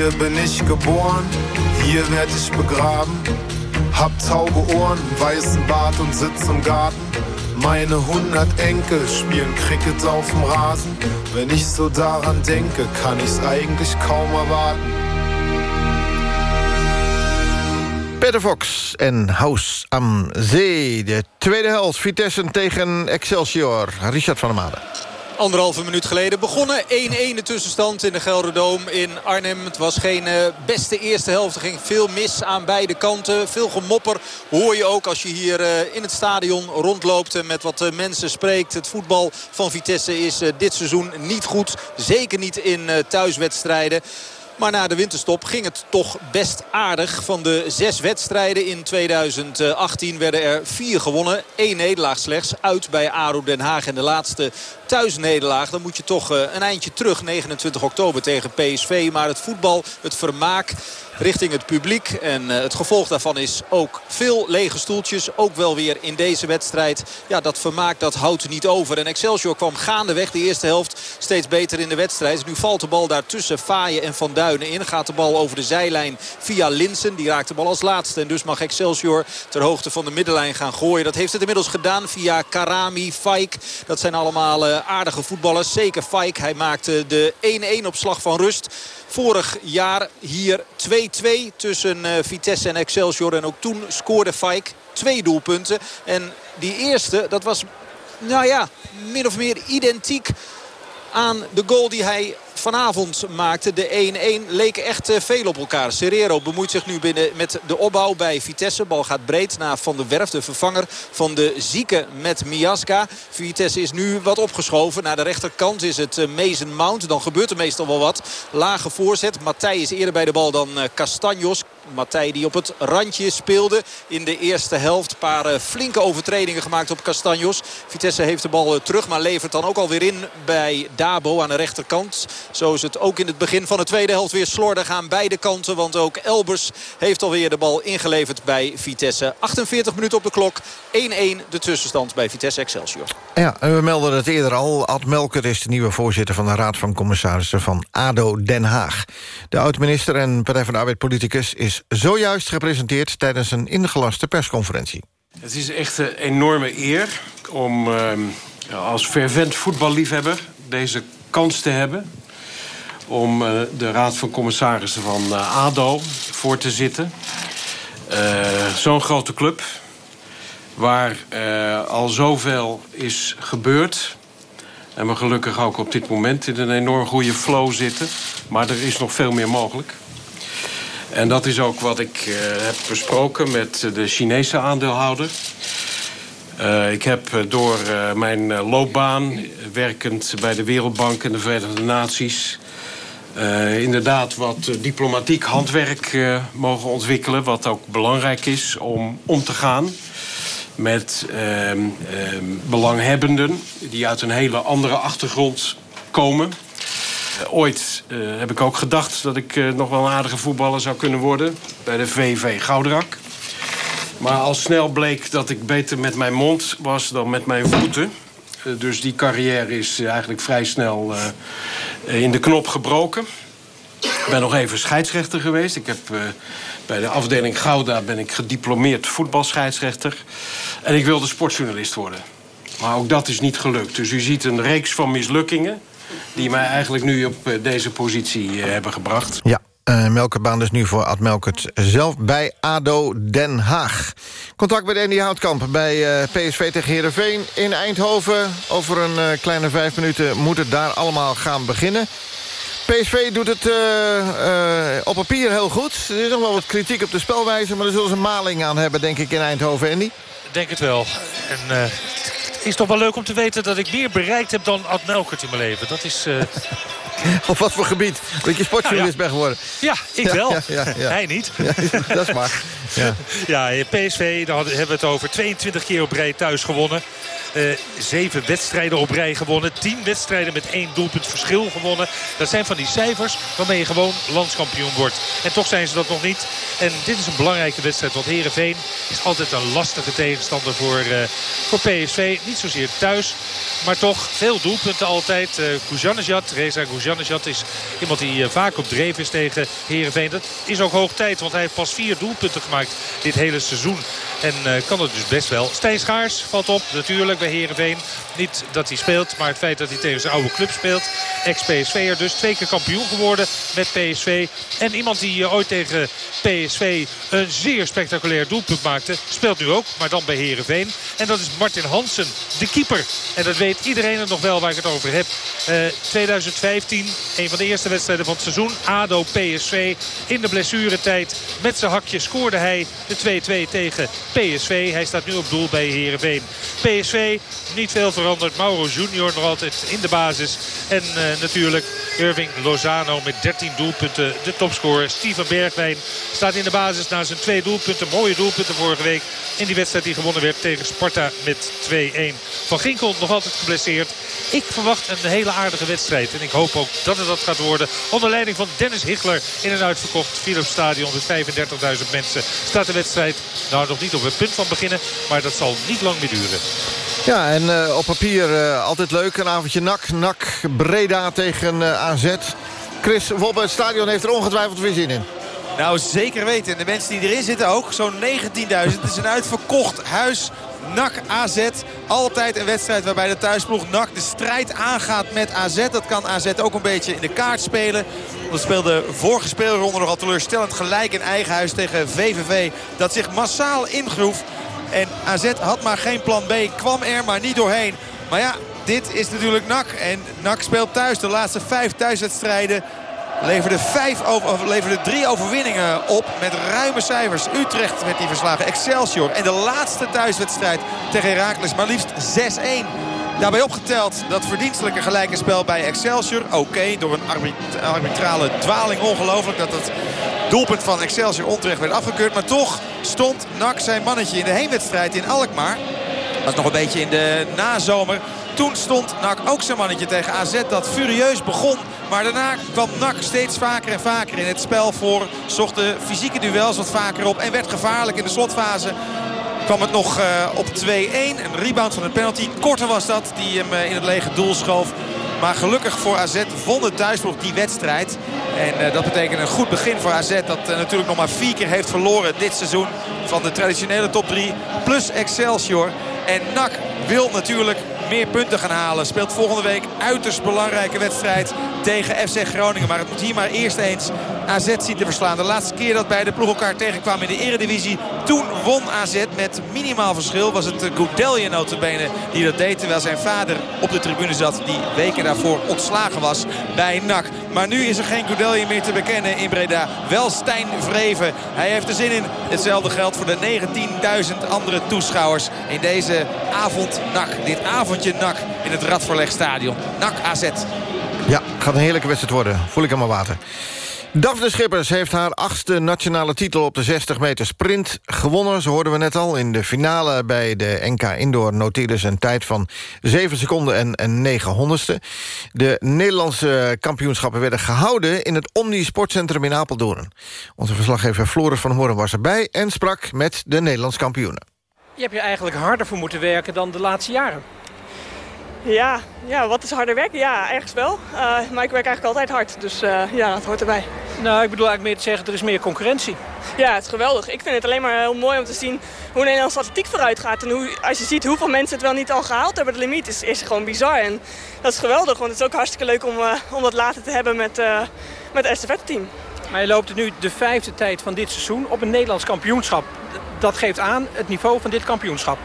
Hier bin ich geboren, hier werd ich begraben. Hab taube Ohren, weißen Bart und sitz im Garten. Meine hundert Enkel spielen Cricket auf dem Rasen. Wenn ich so daran denke, kann ich's eigentlich kaum erwarten. Peter Fox en House am Zee. De tweede helft, Vitesse tegen Excelsior. Richard van der Made. Anderhalve minuut geleden begonnen. 1-1 de tussenstand in de Gelderdoom in Arnhem. Het was geen uh, beste eerste helft. Er ging veel mis aan beide kanten. Veel gemopper hoor je ook als je hier uh, in het stadion rondloopt... en met wat uh, mensen spreekt. Het voetbal van Vitesse is dit seizoen niet goed. Zeker niet in thuiswedstrijden. Maar na de winterstop ging het toch best aardig. Van de zes wedstrijden in 2018 werden er vier gewonnen. Eén nederlaag slechts uit bij ADO Den Haag. En de laatste thuisnederlaag. Dan moet je toch een eindje terug. 29 oktober tegen PSV. Maar het voetbal, het vermaak richting het publiek. En het gevolg daarvan is ook veel lege stoeltjes. Ook wel weer in deze wedstrijd. Ja, dat vermaak dat houdt niet over. En Excelsior kwam gaandeweg de eerste helft steeds beter in de wedstrijd. Nu valt de bal daar tussen Faaien en Van Duinen in. Gaat de bal over de zijlijn via Linsen. Die raakt de bal als laatste. En dus mag Excelsior ter hoogte van de middenlijn gaan gooien. Dat heeft het inmiddels gedaan via Karami, Faik. Dat zijn allemaal aardige voetballers. Zeker Faik. Hij maakte de 1-1 op slag van rust. Vorig jaar hier 2-2 tussen Vitesse en Excelsior. En ook toen scoorde Faik twee doelpunten. En die eerste, dat was nou ja, min of meer identiek aan de goal die hij vanavond maakte. De 1-1 leken echt veel op elkaar. Serrero bemoeit zich nu binnen met de opbouw bij Vitesse. Bal gaat breed naar Van der Werf, de vervanger van de zieke met Miasca. Vitesse is nu wat opgeschoven. Naar de rechterkant is het Mason Mount. Dan gebeurt er meestal wel wat. Lage voorzet. Matthij is eerder bij de bal dan Castanjos. Matthij die op het randje speelde in de eerste helft. Een paar flinke overtredingen gemaakt op Castanjos. Vitesse heeft de bal terug, maar levert dan ook alweer in bij Dabo aan de rechterkant. Zo is het ook in het begin van de tweede helft weer slordig aan beide kanten. Want ook Elbers heeft alweer de bal ingeleverd bij Vitesse. 48 minuten op de klok. 1-1 de tussenstand bij Vitesse Excelsior. Ja, en we melden het eerder al. Ad Melker is de nieuwe voorzitter van de Raad van Commissarissen van ADO Den Haag. De oud-minister en Partij van de Arbeid-politicus is zojuist gepresenteerd... tijdens een ingelaste persconferentie. Het is echt een enorme eer om uh, als fervent voetballiefhebber deze kans te hebben om uh, de Raad van Commissarissen van uh, ADO voor te zitten. Uh, Zo'n grote club, waar al zoveel is gebeurd... en we gelukkig ook op dit moment in een enorm goede flow zitten. Maar er is nog veel meer mogelijk. En dat is ook wat ik heb besproken met de Chinese aandeelhouder... Uh, ik heb door mijn loopbaan, werkend bij de Wereldbank en de Verenigde Naties... Inderdaad wat diplomatiek handwerk mogen ontwikkelen... wat ook belangrijk is om om te gaan met belanghebbenden... die uit een hele andere achtergrond komen... Ooit heb ik ook gedacht dat ik nog wel een aardige voetballer zou kunnen worden... bij de VV Gouderak. Maar al snel bleek dat ik beter met mijn mond was dan met mijn voeten. Dus die carrière is eigenlijk vrij snel in de knop gebroken. Ik ben nog even scheidsrechter geweest. Ik heb, bij de afdeling Gouda ben ik gediplomeerd voetbalscheidsrechter. En ik wilde sportjournalist worden. Maar ook dat is niet gelukt. Dus u ziet een reeks van mislukkingen... die mij eigenlijk nu op deze positie hebben gebracht. Ja, uh, Melkerbaan dus nu voor Ad Melkert zelf bij ADO Den Haag. Contact met Andy Houtkamp bij uh, PSV tegen Heerenveen in Eindhoven. Over een uh, kleine vijf minuten moet het daar allemaal gaan beginnen. PSV doet het op papier heel goed. Er is nog wel wat kritiek op de spelwijze... maar daar zullen ze een maling aan hebben, denk ik, in Eindhoven, Andy. Denk het wel. En het is toch wel leuk om te weten dat ik meer bereikt heb dan Ad Melkert in mijn leven. Dat is... Op wat voor gebied? Dat je sportjournalist ja. bent geworden. Ja, ik wel. Ja, Hij niet. dat is maar. Ja, PSV, daar hebben we het over. 22 keer op rij thuis gewonnen. Uh, zeven wedstrijden op rij gewonnen. Tien wedstrijden met één doelpunt verschil gewonnen. Dat zijn van die cijfers waarmee je gewoon landskampioen wordt. En toch zijn ze dat nog niet. En dit is een belangrijke wedstrijd. Want Heerenveen is altijd een lastige tegenstander voor, uh, voor PSV. Niet zozeer thuis. Maar toch veel doelpunten altijd. Uh, Reza Gujanejad is iemand die vaak op dreef is tegen Heerenveen. Dat is ook hoog tijd. Want hij heeft pas vier doelpunten gemaakt dit hele seizoen. En kan het dus best wel. Stijn Schaars valt op natuurlijk bij Heerenveen. Niet dat hij speelt, maar het feit dat hij tegen zijn oude club speelt. Ex-PSV'er dus. Twee keer kampioen geworden met PSV. En iemand die uh, ooit tegen PSV een zeer spectaculair doelpunt maakte. Speelt nu ook, maar dan bij Heerenveen. En dat is Martin Hansen, de keeper. En dat weet iedereen er nog wel waar ik het over heb. Uh, 2015, een van de eerste wedstrijden van het seizoen. ADO PSV in de blessuretijd. Met zijn hakje scoorde hij de 2-2 tegen PSV. Hij staat nu op doel bij Heerenveen. PSV, niet veel veranderd. Mauro Junior nog altijd in de basis. En uh, natuurlijk Irving Lozano met 13 doelpunten. De topscorer Steven Bergwijn staat in de basis na zijn twee doelpunten. Mooie doelpunten vorige week in die wedstrijd die gewonnen werd tegen Sparta met 2-1. Van Ginkel nog altijd geblesseerd. Ik verwacht een hele aardige wedstrijd. En ik hoop ook dat het dat gaat worden. Onder leiding van Dennis Hichler in een uitverkocht Philips Stadion. Met 35.000 mensen staat de wedstrijd nou nog niet op het punt van beginnen. Maar dat zal niet lang meer duren. Ja, en uh, op papier uh, altijd leuk. Een avondje nak. Nak Breda tegen uh, AZ. Chris Wobbe, het stadion heeft er ongetwijfeld weer zin in. Nou, zeker weten. En de mensen die erin zitten ook. Zo'n 19.000. Het is een uitverkocht huis. NAC AZ. Altijd een wedstrijd waarbij de thuisploeg NAC de strijd aangaat met AZ. Dat kan AZ ook een beetje in de kaart spelen. Dat speelde vorige speelronde nogal teleurstellend gelijk in eigen huis tegen VVV. Dat zich massaal ingroef. En AZ had maar geen plan B. Kwam er maar niet doorheen. Maar ja, dit is natuurlijk NAC. En NAC speelt thuis de laatste vijf thuiswedstrijden. Leverde, vijf over, leverde drie overwinningen op met ruime cijfers. Utrecht met die verslagen Excelsior. En de laatste thuiswedstrijd tegen Heracles maar liefst 6-1. Daarbij opgeteld dat verdienstelijke gelijke spel bij Excelsior. Oké, door een arbitrale dwaling ongelooflijk dat het doelpunt van Excelsior onterecht werd afgekeurd. Maar toch stond NAC zijn mannetje in de heenwedstrijd in Alkmaar. Dat was nog een beetje in de nazomer. Toen stond NAC ook zijn mannetje tegen AZ dat furieus begon. Maar daarna kwam NAC steeds vaker en vaker in het spel voor. Zocht de fysieke duels wat vaker op en werd gevaarlijk in de slotfase kwam het nog uh, op 2-1. Een rebound van een penalty. Korter was dat die hem uh, in het lege doel schoof. Maar gelukkig voor AZ won de thuisploeg die wedstrijd. En uh, dat betekent een goed begin voor AZ. Dat natuurlijk nog maar vier keer heeft verloren dit seizoen. Van de traditionele top 3 plus Excelsior. En NAC wil natuurlijk meer punten gaan halen. Speelt volgende week uiterst belangrijke wedstrijd tegen FC Groningen. Maar het moet hier maar eerst eens AZ zien te verslaan. De laatste keer dat bij de ploeg elkaar tegenkwamen in de eredivisie. Toen won AZ met minimaal verschil. Was het Goudelje notabene die dat deed. Terwijl zijn vader op de tribune zat. Die weken daarvoor ontslagen was bij NAC. Maar nu is er geen Goudelje meer te bekennen in Breda. Wel Stijn Vreven. Hij heeft er zin in. Hetzelfde geldt voor de 19.000 andere toeschouwers in deze avond NAC. Dit avondje NAC in het Radverlegstadion. NAC AZ. Ja, gaat een heerlijke wedstrijd worden. Voel ik aan mijn water. Daphne Schippers heeft haar achtste nationale titel op de 60 meter sprint gewonnen. Zo hoorden we net al. In de finale bij de NK Indoor noteerde ze een tijd van 7 seconden en, en 9 honderdste. De Nederlandse kampioenschappen werden gehouden in het Omni Sportcentrum in Apeldoorn. Onze verslaggever Floris van Hoorn was erbij en sprak met de Nederlands kampioenen. Je hebt je eigenlijk harder voor moeten werken dan de laatste jaren. Ja, ja, wat is harder werken? Ja, ergens wel. Uh, maar ik werk eigenlijk altijd hard, dus uh, ja, dat hoort erbij. Nou, ik bedoel eigenlijk meer te zeggen, er is meer concurrentie. Ja, het is geweldig. Ik vind het alleen maar heel mooi om te zien hoe Nederlandse atletiek vooruit gaat. En hoe, als je ziet hoeveel mensen het wel niet al gehaald hebben, de limiet is, is gewoon bizar. En dat is geweldig, want het is ook hartstikke leuk om, uh, om dat later te hebben met, met het estafette-team. Maar je loopt nu de vijfde tijd van dit seizoen op een Nederlands kampioenschap. Dat geeft aan het niveau van dit kampioenschap.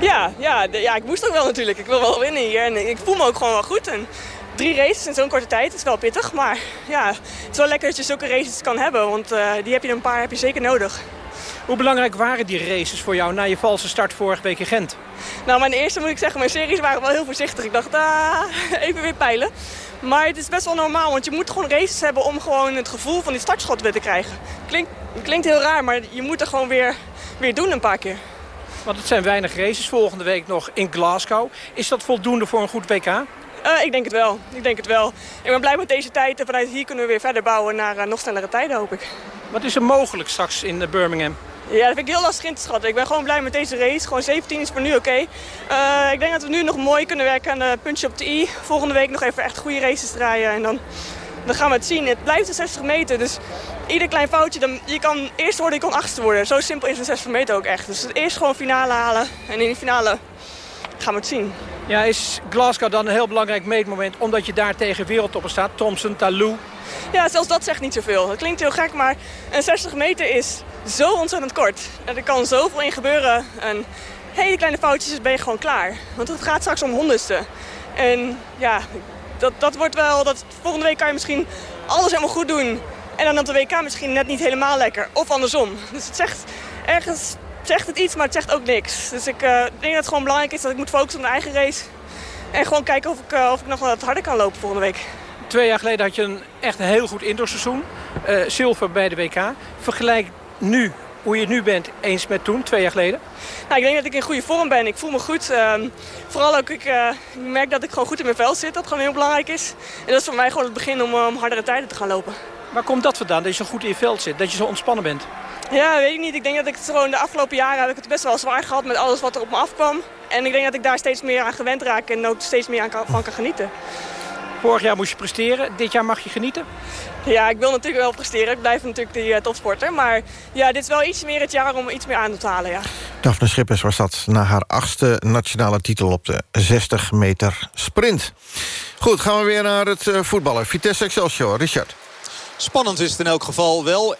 Ja, ja, de, ja, ik moest ook wel natuurlijk. Ik wil wel winnen hier en ik voel me ook gewoon wel goed. En drie races in zo'n korte tijd is wel pittig, maar ja, het is wel lekker dat je zulke races kan hebben. Want uh, die heb je een paar heb je zeker nodig. Hoe belangrijk waren die races voor jou na je valse start vorige week in Gent? Nou, mijn eerste moet ik zeggen, mijn series waren wel heel voorzichtig. Ik dacht, ah, even weer peilen. Maar het is best wel normaal, want je moet gewoon races hebben om gewoon het gevoel van die startschot weer te krijgen. Klinkt, klinkt heel raar, maar je moet er gewoon weer, weer doen een paar keer. Want het zijn weinig races volgende week nog in Glasgow. Is dat voldoende voor een goed WK? Uh, ik denk het wel. Ik denk het wel. Ik ben blij met deze tijd. En vanuit hier kunnen we weer verder bouwen naar uh, nog snellere tijden, hoop ik. Wat is er mogelijk straks in uh, Birmingham? Ja, dat vind ik heel lastig in te schatten. Ik ben gewoon blij met deze race. Gewoon 17 is voor nu oké. Okay. ik denk dat we nu nog mooi kunnen werken aan de puntje op de i. Volgende week nog even echt goede races draaien. En dan, dan gaan we het zien. Het blijft de 60 meter. Dus ieder klein foutje, dan, je kan eerst worden, je kan achtste worden. Zo simpel is een 60 meter ook echt. Dus het eerst gewoon finale halen. En in de finale gaan we het zien. Ja, is Glasgow dan een heel belangrijk meetmoment... omdat je daar tegen wereldtoppen staat? Thompson, Talou. Ja, zelfs dat zegt niet zoveel. Het klinkt heel gek, maar een 60 meter is zo ontzettend kort. En er kan zoveel in gebeuren. En hele kleine foutjes, ben je gewoon klaar. Want het gaat straks om honderdste. En ja, dat, dat wordt wel... Dat, volgende week kan je misschien alles helemaal goed doen. En dan op de WK misschien net niet helemaal lekker. Of andersom. Dus het zegt ergens zegt het iets, maar het zegt ook niks. Dus ik uh, denk dat het gewoon belangrijk is dat ik moet focussen op mijn eigen race. En gewoon kijken of ik, uh, of ik nog wat harder kan lopen volgende week. Twee jaar geleden had je een echt een heel goed indoorseizoen. Uh, zilver bij de WK. Vergelijk nu hoe je nu bent eens met toen, twee jaar geleden? Nou, ik denk dat ik in goede vorm ben. Ik voel me goed. Uh, vooral ook, ik, uh, ik, merk dat ik gewoon goed in mijn vel zit. Dat gewoon heel belangrijk is. En dat is voor mij gewoon het begin om, om hardere tijden te gaan lopen. Waar komt dat vandaan, dat je zo goed in je veld zit? Dat je zo ontspannen bent? Ja, weet ik niet. Ik denk dat ik het gewoon de afgelopen jaren heb ik het best wel zwaar gehad met alles wat er op me afkwam. En ik denk dat ik daar steeds meer aan gewend raak en ook steeds meer aan kan, van kan genieten. Vorig jaar moest je presteren, dit jaar mag je genieten? Ja, ik wil natuurlijk wel presteren. Ik blijf natuurlijk die uh, topsporter. Maar ja, dit is wel iets meer het jaar om iets meer aan te halen, ja. Daphne Schippers was dat na haar achtste nationale titel op de 60 meter sprint. Goed, gaan we weer naar het uh, voetballen. Vitesse Excelsior, Richard. Spannend is het in elk geval wel. 1-1.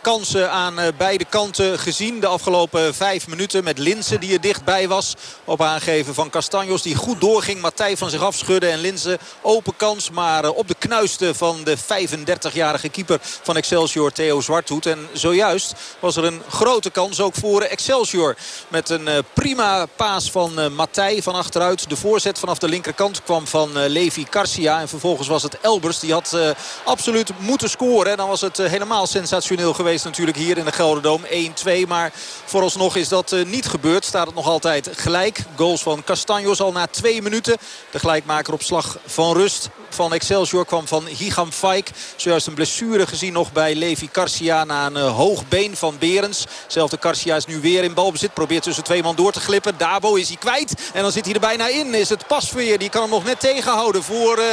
Kansen aan beide kanten gezien de afgelopen vijf minuten. Met Linsen die er dichtbij was. Op aangeven van Castanjos die goed doorging. Matthij van zich afschudde en Linsen open kans. Maar op de knuisten van de 35-jarige keeper van Excelsior Theo Zwarthoed. En zojuist was er een grote kans ook voor Excelsior. Met een prima paas van Matthij van achteruit. De voorzet vanaf de linkerkant kwam van Levi Garcia. En vervolgens was het Elbers. Die had absoluut moeten scoren. En dan was het helemaal sensationeel geweest natuurlijk hier in de Gelderdoom. 1-2, maar vooralsnog is dat niet gebeurd. Staat het nog altijd gelijk. Goals van Castanjos al na twee minuten. De gelijkmaker op slag van rust van Excelsior kwam van Higam Faik. Zojuist een blessure gezien nog bij Levi Garcia na een uh, hoog been van Berens. Zelfde Garcia is nu weer in balbezit. Probeert tussen twee man door te glippen. Dabo is hij kwijt. En dan zit hij er bijna in. Is het Pasveer. Die kan hem nog net tegenhouden voor uh,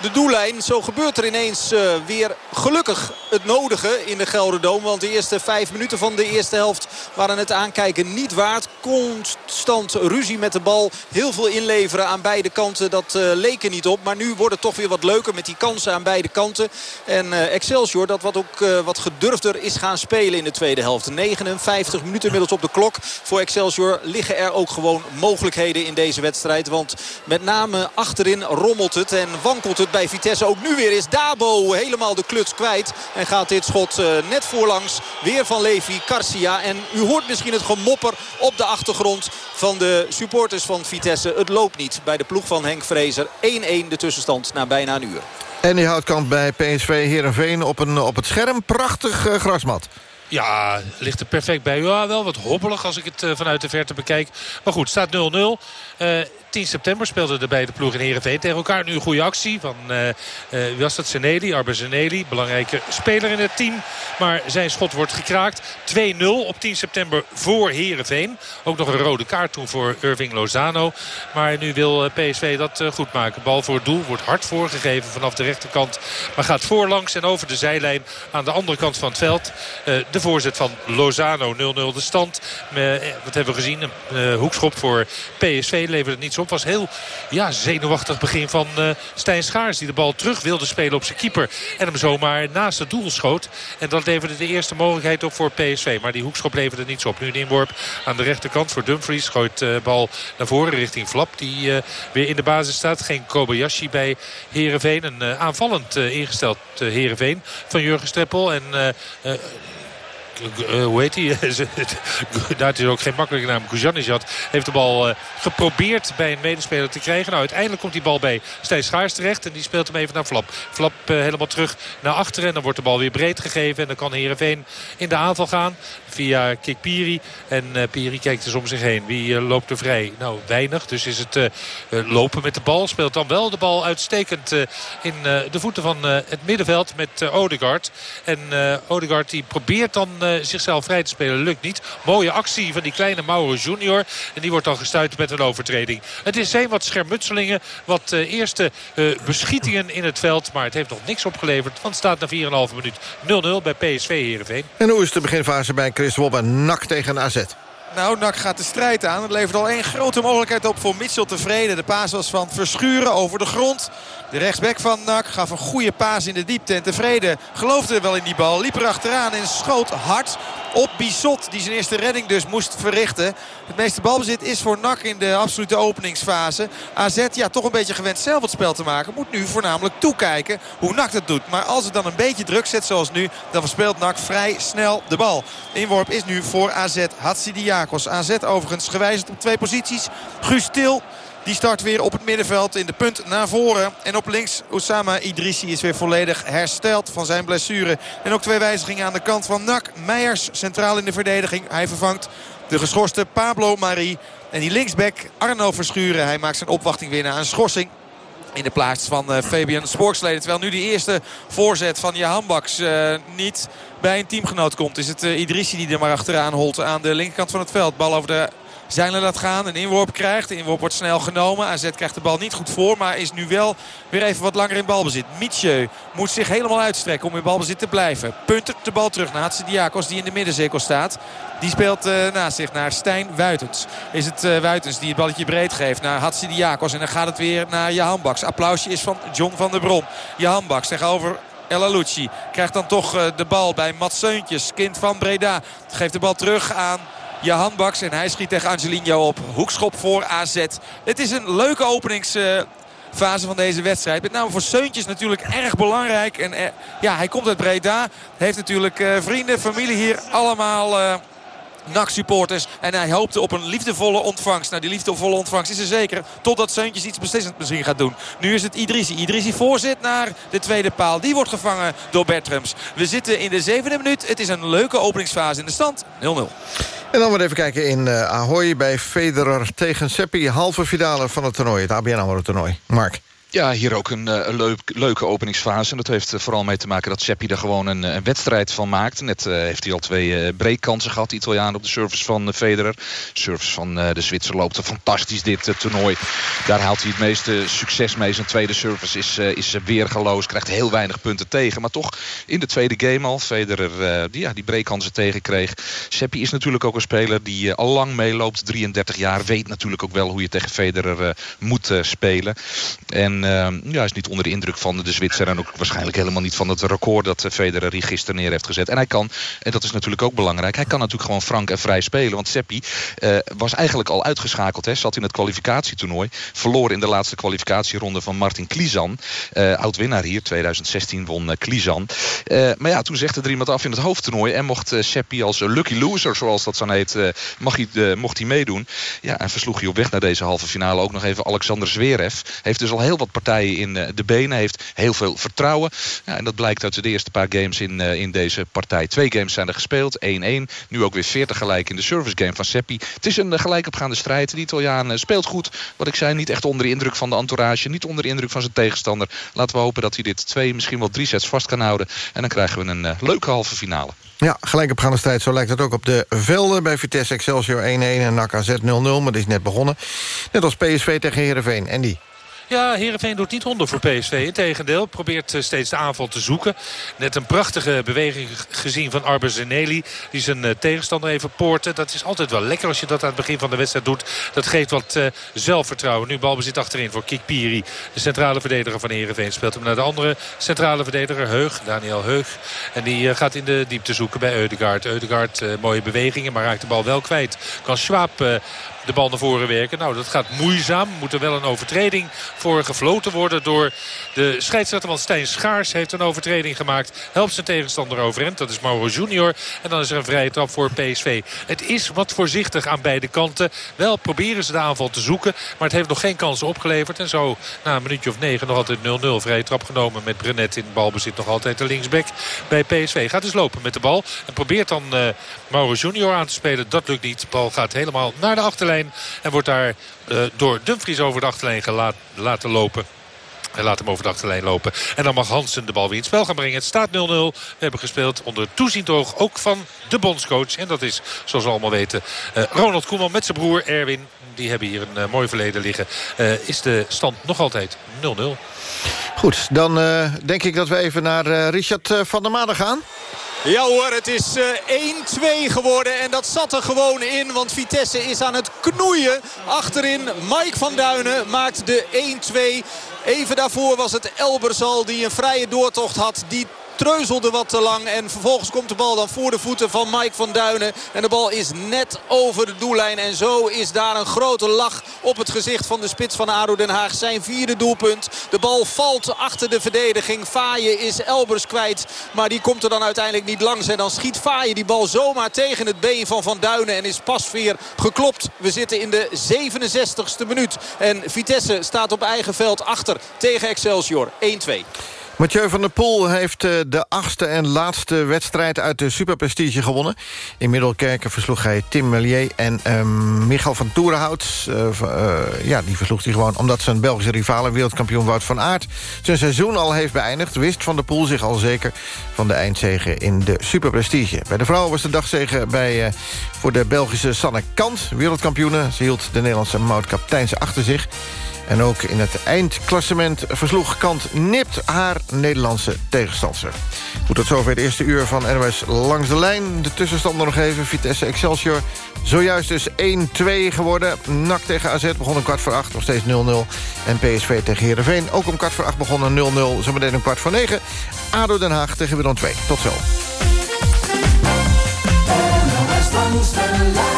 de doellijn. Zo gebeurt er ineens uh, weer gelukkig het nodige in de Gelderdoom. Want de eerste vijf minuten van de eerste helft waren het aankijken niet waard. Constant ruzie met de bal. Heel veel inleveren aan beide kanten. Dat leek er niet op. Maar nu wordt het toch weer wat leuker met die kansen aan beide kanten. En uh, Excelsior dat wat ook uh, wat gedurfder is gaan spelen in de tweede helft. 59 minuten inmiddels op de klok. Voor Excelsior liggen er ook gewoon mogelijkheden in deze wedstrijd. Want met name achterin rommelt het en wankelt het bij Vitesse. Ook nu weer is Dabo helemaal de kluts kwijt. En gaat dit schot uh, net voorlangs weer van Levi Garcia. En u hoort misschien het gemopper op de achtergrond van de supporters van Vitesse. Het loopt niet bij de ploeg van Henk Vrezer. 1-1 de tussenstand na bijna een uur. En die houtkant bij PSV Heerenveen op, een, op het scherm. Prachtig uh, grasmat. Ja, ligt er perfect bij. Ja, wel wat hobbelig als ik het uh, vanuit de verte bekijk. Maar goed, staat 0-0. Uh, 10 september speelden de beide ploegen in Heerenveen tegen elkaar. Nu een goede actie van, uh, uh, was dat? Belangrijke speler in het team. Maar zijn schot wordt gekraakt. 2-0 op 10 september voor Heerenveen. Ook nog een rode kaart toen voor Irving Lozano. Maar nu wil uh, PSV dat goed maken. Bal voor het doel wordt hard voorgegeven vanaf de rechterkant. Maar gaat voorlangs en over de zijlijn aan de andere kant van het veld. de voorzet van Lozano 0-0 de stand. wat hebben we gezien? Een hoekschop voor PSV levert het niets op was heel ja, zenuwachtig begin van uh, Stijn Schaars. Die de bal terug wilde spelen op zijn keeper. En hem zomaar naast het doel schoot. En dat leverde de eerste mogelijkheid op voor PSV. Maar die hoekschop leverde niets op. Nu een inworp aan de rechterkant voor Dumfries. Gooit de uh, bal naar voren richting Flap. Die uh, weer in de basis staat. Geen Kobayashi bij Heerenveen. Een aanvallend ingesteld Heerenveen van Jurgen Streppel. En... Uh, hoe heet hij? dat is ook geen makkelijke naam. Kujanizad heeft de bal uh, geprobeerd bij een medespeler te krijgen. Nou, uiteindelijk komt die bal bij Stijn Schaars terecht. En die speelt hem even naar Flap. Flap uh, helemaal terug naar achteren. En dan wordt de bal weer breed gegeven. En dan kan Heerenveen in de aanval gaan. Via Kikpiri. En Piri kijkt dus om zich heen. Wie loopt er vrij? Nou, weinig. Dus is het lopen met de bal. Speelt dan wel de bal uitstekend in de voeten van het middenveld met Odegaard. En Odegaard die probeert dan zichzelf vrij te spelen. Lukt niet. Mooie actie van die kleine Mauro Junior. En die wordt dan gestuurd met een overtreding. Het is zijn wat schermutselingen. Wat uh, eerste uh, beschietingen in het veld. Maar het heeft nog niks opgeleverd. Want het staat na 4,5 minuut 0-0 bij PSV Heerenveen. En hoe is de beginfase bij Chris Wob en NAC tegen AZ? Nou, Nak gaat de strijd aan. Het levert al één grote mogelijkheid op voor Mitchell tevreden. De paas was van Verschuren over de grond. De rechtsback van Nak gaf een goede paas in de diepte. En tevreden geloofde wel in die bal. Liep er achteraan en schoot hard op Bissot. Die zijn eerste redding dus moest verrichten. Het meeste balbezit is voor Nak in de absolute openingsfase. AZ, ja, toch een beetje gewend zelf het spel te maken. Moet nu voornamelijk toekijken hoe Nak dat doet. Maar als het dan een beetje druk zet zoals nu... dan verspeelt Nak vrij snel de bal. inworp is nu voor AZ. Hatsidiakos. AZ overigens gewijzigd op twee posities. Guus Til die start weer op het middenveld in de punt naar voren. En op links Osama Idrissi is weer volledig hersteld van zijn blessure. En ook twee wijzigingen aan de kant van Nak. Meijers centraal in de verdediging. Hij vervangt de geschorste Pablo Marie. En die linksback Arno Verschuren. Hij maakt zijn opwachting weer na een schorsing. In de plaats van uh, Fabian Sporksleden. Terwijl nu de eerste voorzet van Jahan Baks uh, niet bij een teamgenoot komt. Is het uh, Idrissi die er maar achteraan holt aan de linkerkant van het veld. Bal over de Zijnler laat gaan. Een inworp krijgt. De inworp wordt snel genomen. AZ krijgt de bal niet goed voor. Maar is nu wel weer even wat langer in balbezit. Mietje moet zich helemaal uitstrekken om in balbezit te blijven. Puntert de bal terug naar Hatsidiakos die in de middencirkel staat. Die speelt uh, naast zich naar Stijn Wuitens. Is het uh, Wuitens die het balletje breed geeft naar Hatsidiakos. En dan gaat het weer naar Jahan Baks. Applausje is van John van der Brom. Jahan Baks tegenover El Alucci. Krijgt dan toch uh, de bal bij Mats Seuntjes. Kind van Breda. Geeft de bal terug aan Jahan Baks. En hij schiet tegen Angelino op. Hoekschop voor AZ. Het is een leuke openingsfase van deze wedstrijd. Met name voor Seuntjes natuurlijk erg belangrijk. En eh, ja, hij komt uit Breda. Heeft natuurlijk uh, vrienden, familie hier allemaal... NAC-supporters. En hij hoopte op een liefdevolle ontvangst. Nou, die liefdevolle ontvangst is er zeker. Totdat Seuntjes iets beslissend misschien gaat doen. Nu is het Idrissi. Idrissi voorzet naar de tweede paal. Die wordt gevangen door Bertrams. We zitten in de zevende minuut. Het is een leuke openingsfase in de stand. 0-0. En dan weer even kijken in uh, Ahoy bij Federer tegen Seppi. Halve finale van het toernooi, het ABN AMRO toernooi. Mark. Ja, hier ook een, uh, leuk, leuke openingsfase. En dat heeft vooral mee te maken dat Seppi er gewoon een, een wedstrijd van maakt. Net uh, heeft hij al twee breekkansen gehad, de Italiaan op de service van Federer. Service van de Zwitser loopt er fantastisch dit toernooi. Daar haalt hij het meeste succes mee. Zijn tweede service is, is weergeloos, krijgt heel weinig punten tegen. Maar toch in de tweede game al, Federer die, ja, die breekkansen tegenkreeg. Seppi is natuurlijk ook een speler die al lang meeloopt, 33 jaar. Weet natuurlijk ook wel hoe je tegen Federer moet spelen. En ja, is niet onder de indruk van de Zwitser. En ook waarschijnlijk helemaal niet van het record dat Federer gisteren neer heeft gezet. En hij kan, en dat is natuurlijk ook belangrijk... hij kan natuurlijk gewoon frank en vrij spelen. Want Seppi uh, was eigenlijk al uitgeschakeld. Hè, zat in het kwalificatietoernooi. Verloor in de laatste kwalificatieronde van Martin Klizan. Uh, oud-winnaar hier, 2016 won Klizan. maar ja, toen zegde er iemand af in het hoofdtoernooi... en mocht Seppi als lucky loser, zoals dat zo heet... hij, mocht hij meedoen. Ja, en versloeg hij op weg naar deze halve finale ook nog even Alexander Zverev. Heeft dus al heel wat partijen in eh, de benen. Heeft heel veel vertrouwen. Ja, en dat blijkt uit de eerste paar games in, eh, in deze partij. Twee games zijn er gespeeld. 1-1. Nu ook weer 40 gelijk in de service game van Seppi. Het is een eh, gelijkopgaande strijd. De Italiaan speelt goed. Wat ik zei, niet echt onder de indruk van de entourage. Niet onder de indruk van zijn tegenstander. Laten we hopen dat hij dit twee, misschien wel drie sets vast kan houden. En dan krijgen we een leuke halve finale. Ja, gelijk opgaande strijd. Zo lijkt het ook op de velden. Bij Vitesse Excelsior 1-1 en NAC AZ 0-0. Maar dat is net begonnen. Net als PSV tegen Heerenveen. En die? Ja, Heerenveen doet niet honden voor PSV. Integendeel, probeert eh, steeds de aanval te zoeken. Net een prachtige beweging gezien van Arber Zeneli. Die zijn eh, tegenstander even poorten. Dat is altijd wel lekker als je dat aan het begin van de wedstrijd doet. Dat geeft wat uh, zelfvertrouwen. Nu balbezit achterin voor Kikpiri. De centrale verdediger van Heerenveen speelt hem naar de andere centrale verdediger. Heug, Daniel Heug. En die gaat in de diepte zoeken bij Eudegaard. Eudegaard, mooie bewegingen, maar raakt de bal wel kwijt. Kan Schwab de bal naar voren werken. Nou, dat gaat moeizaam. Moet er wel een overtreding voor gefloten worden door de scheidsrechter. Want Stijn Schaars heeft een overtreding gemaakt. Helpt zijn tegenstander overeind. Dat is Mauro Junior. En dan is er een vrije trap voor PSV. Het is wat voorzichtig aan beide kanten. Wel proberen ze de aanval te zoeken. Maar het heeft nog geen kansen opgeleverd. En zo na een minuutje of negen nog altijd 0-0. Vrije trap genomen met Brenet in balbezit. Nog altijd de linksback bij PSV. Gaat dus lopen met de bal. En probeert dan uh, Mauro Junior aan te spelen. Dat lukt niet. De bal gaat helemaal naar de achterlijn. En wordt daar uh, door Dumfries over de achterlijn laten lopen. En laat hem over de achterlijn lopen. En dan mag Hansen de bal weer in het spel gaan brengen. Het staat 0-0. We hebben gespeeld onder toeziend oog ook van de bondscoach. En dat is, zoals we allemaal weten, uh, Ronald Koeman met zijn broer Erwin. Die hebben hier een uh, mooi verleden liggen. Is de stand nog altijd 0-0. Goed, dan denk ik dat we even naar Richard van der Maden gaan. Ja hoor, het is 1-2 geworden en dat zat er gewoon in. Want Vitesse is aan het knoeien achterin. Mike van Duinen maakt de 1-2. Even daarvoor was het Elbersal die een vrije doortocht had. Die treuzelde wat te lang. En vervolgens komt de bal dan voor de voeten van Mike van Duinen. En de bal is net over de doellijn. En zo is daar een grote lach op het gezicht van de spits van ADO Den Haag. Zijn vierde doelpunt. De bal valt achter de verdediging. Faaien is Elbers kwijt. Maar die komt er dan uiteindelijk niet langs. En dan schiet Faaien die bal zomaar tegen het been van Van Duinen. En is pas weer geklopt. We zitten in de 67ste minuut. En Vitesse staat op eigen veld achter tegen Excelsior. 1-2. Mathieu van der Poel heeft de achtste en laatste wedstrijd uit de Superprestige gewonnen. In Middelkerken versloeg hij Tim Melier en uh, Michael van Toerenhout. Uh, uh, ja, die versloeg hij gewoon omdat zijn Belgische rivalen... wereldkampioen Wout van Aert zijn seizoen al heeft beëindigd... wist Van der Poel zich al zeker van de eindzege in de Superprestige. Bij de vrouwen was de dagzege bij, voor de Belgische Sanne Kant, wereldkampioene. Ze hield de Nederlandse Maud achter zich... En ook in het eindklassement versloeg Kant nipt haar Nederlandse tegenstander. Goed, tot zover het eerste uur van NOS Langs de Lijn. De tussenstand nog even. Vitesse Excelsior. Zojuist dus 1-2 geworden. NAC tegen AZ begon om kwart voor acht. Nog steeds 0-0. En PSV tegen Heerenveen. Ook om kwart voor acht begonnen 0-0. Zometeen om kwart voor negen. ADO Den Haag tegen Willem 2. Tot zo. NOS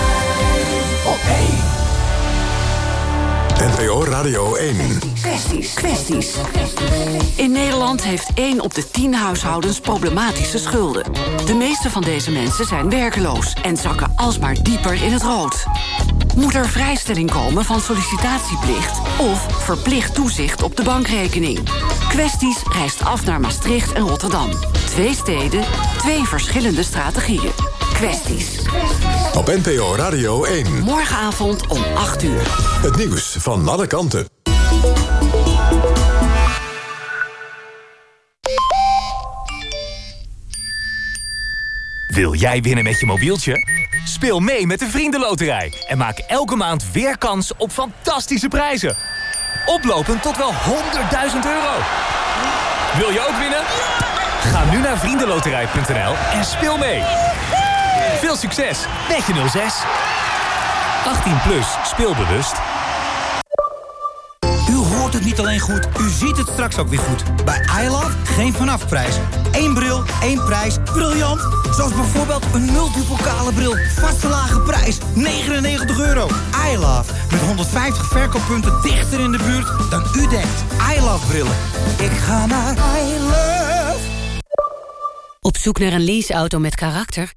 NPO Radio 1. Kwesties. Kwesties. In Nederland heeft 1 op de 10 huishoudens problematische schulden. De meeste van deze mensen zijn werkeloos en zakken alsmaar dieper in het rood. Moet er vrijstelling komen van sollicitatieplicht of verplicht toezicht op de bankrekening? Kwesties reist af naar Maastricht en Rotterdam. Twee steden, twee verschillende strategieën. Kwesties. Op NPO Radio 1. Morgenavond om 8 uur. Het nieuws van alle kanten. Wil jij winnen met je mobieltje? Speel mee met de Vriendenloterij en maak elke maand weer kans op fantastische prijzen. Oplopend tot wel 100.000 euro. Wil je ook winnen? Ga nu naar vriendenloterij.nl en speel mee. Veel succes met je 06. 18 plus, speelbewust. U hoort het niet alleen goed, u ziet het straks ook weer goed. Bij iLove geen vanafprijs. Eén bril, één prijs. Briljant! Zoals bijvoorbeeld een multipokale bril. Vaste lage prijs, 99 euro. iLove, met 150 verkooppunten dichter in de buurt dan u denkt. iLove brillen. Ik ga naar iLove. Op zoek naar een leaseauto met karakter?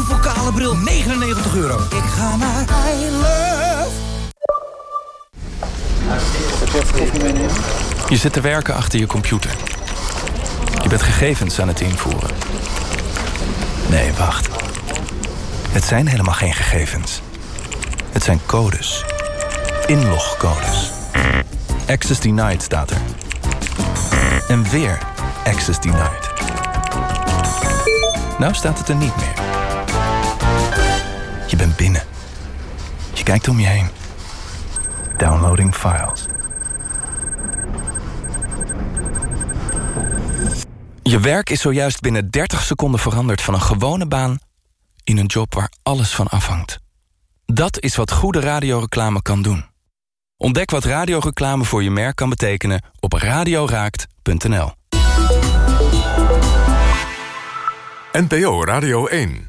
Een multipokale bril, 99 euro. Ik ga naar I. Je zit te werken achter je computer. Je bent gegevens aan het invoeren. Nee, wacht. Het zijn helemaal geen gegevens. Het zijn codes. Inlogcodes. Access denied staat er. En weer access denied. Nou staat het er niet meer. Je bent binnen. Je kijkt om je heen. Downloading files. Je werk is zojuist binnen 30 seconden veranderd van een gewone baan in een job waar alles van afhangt. Dat is wat goede radioreclame kan doen. Ontdek wat radioreclame voor je merk kan betekenen op radioraakt.nl. NPO Radio 1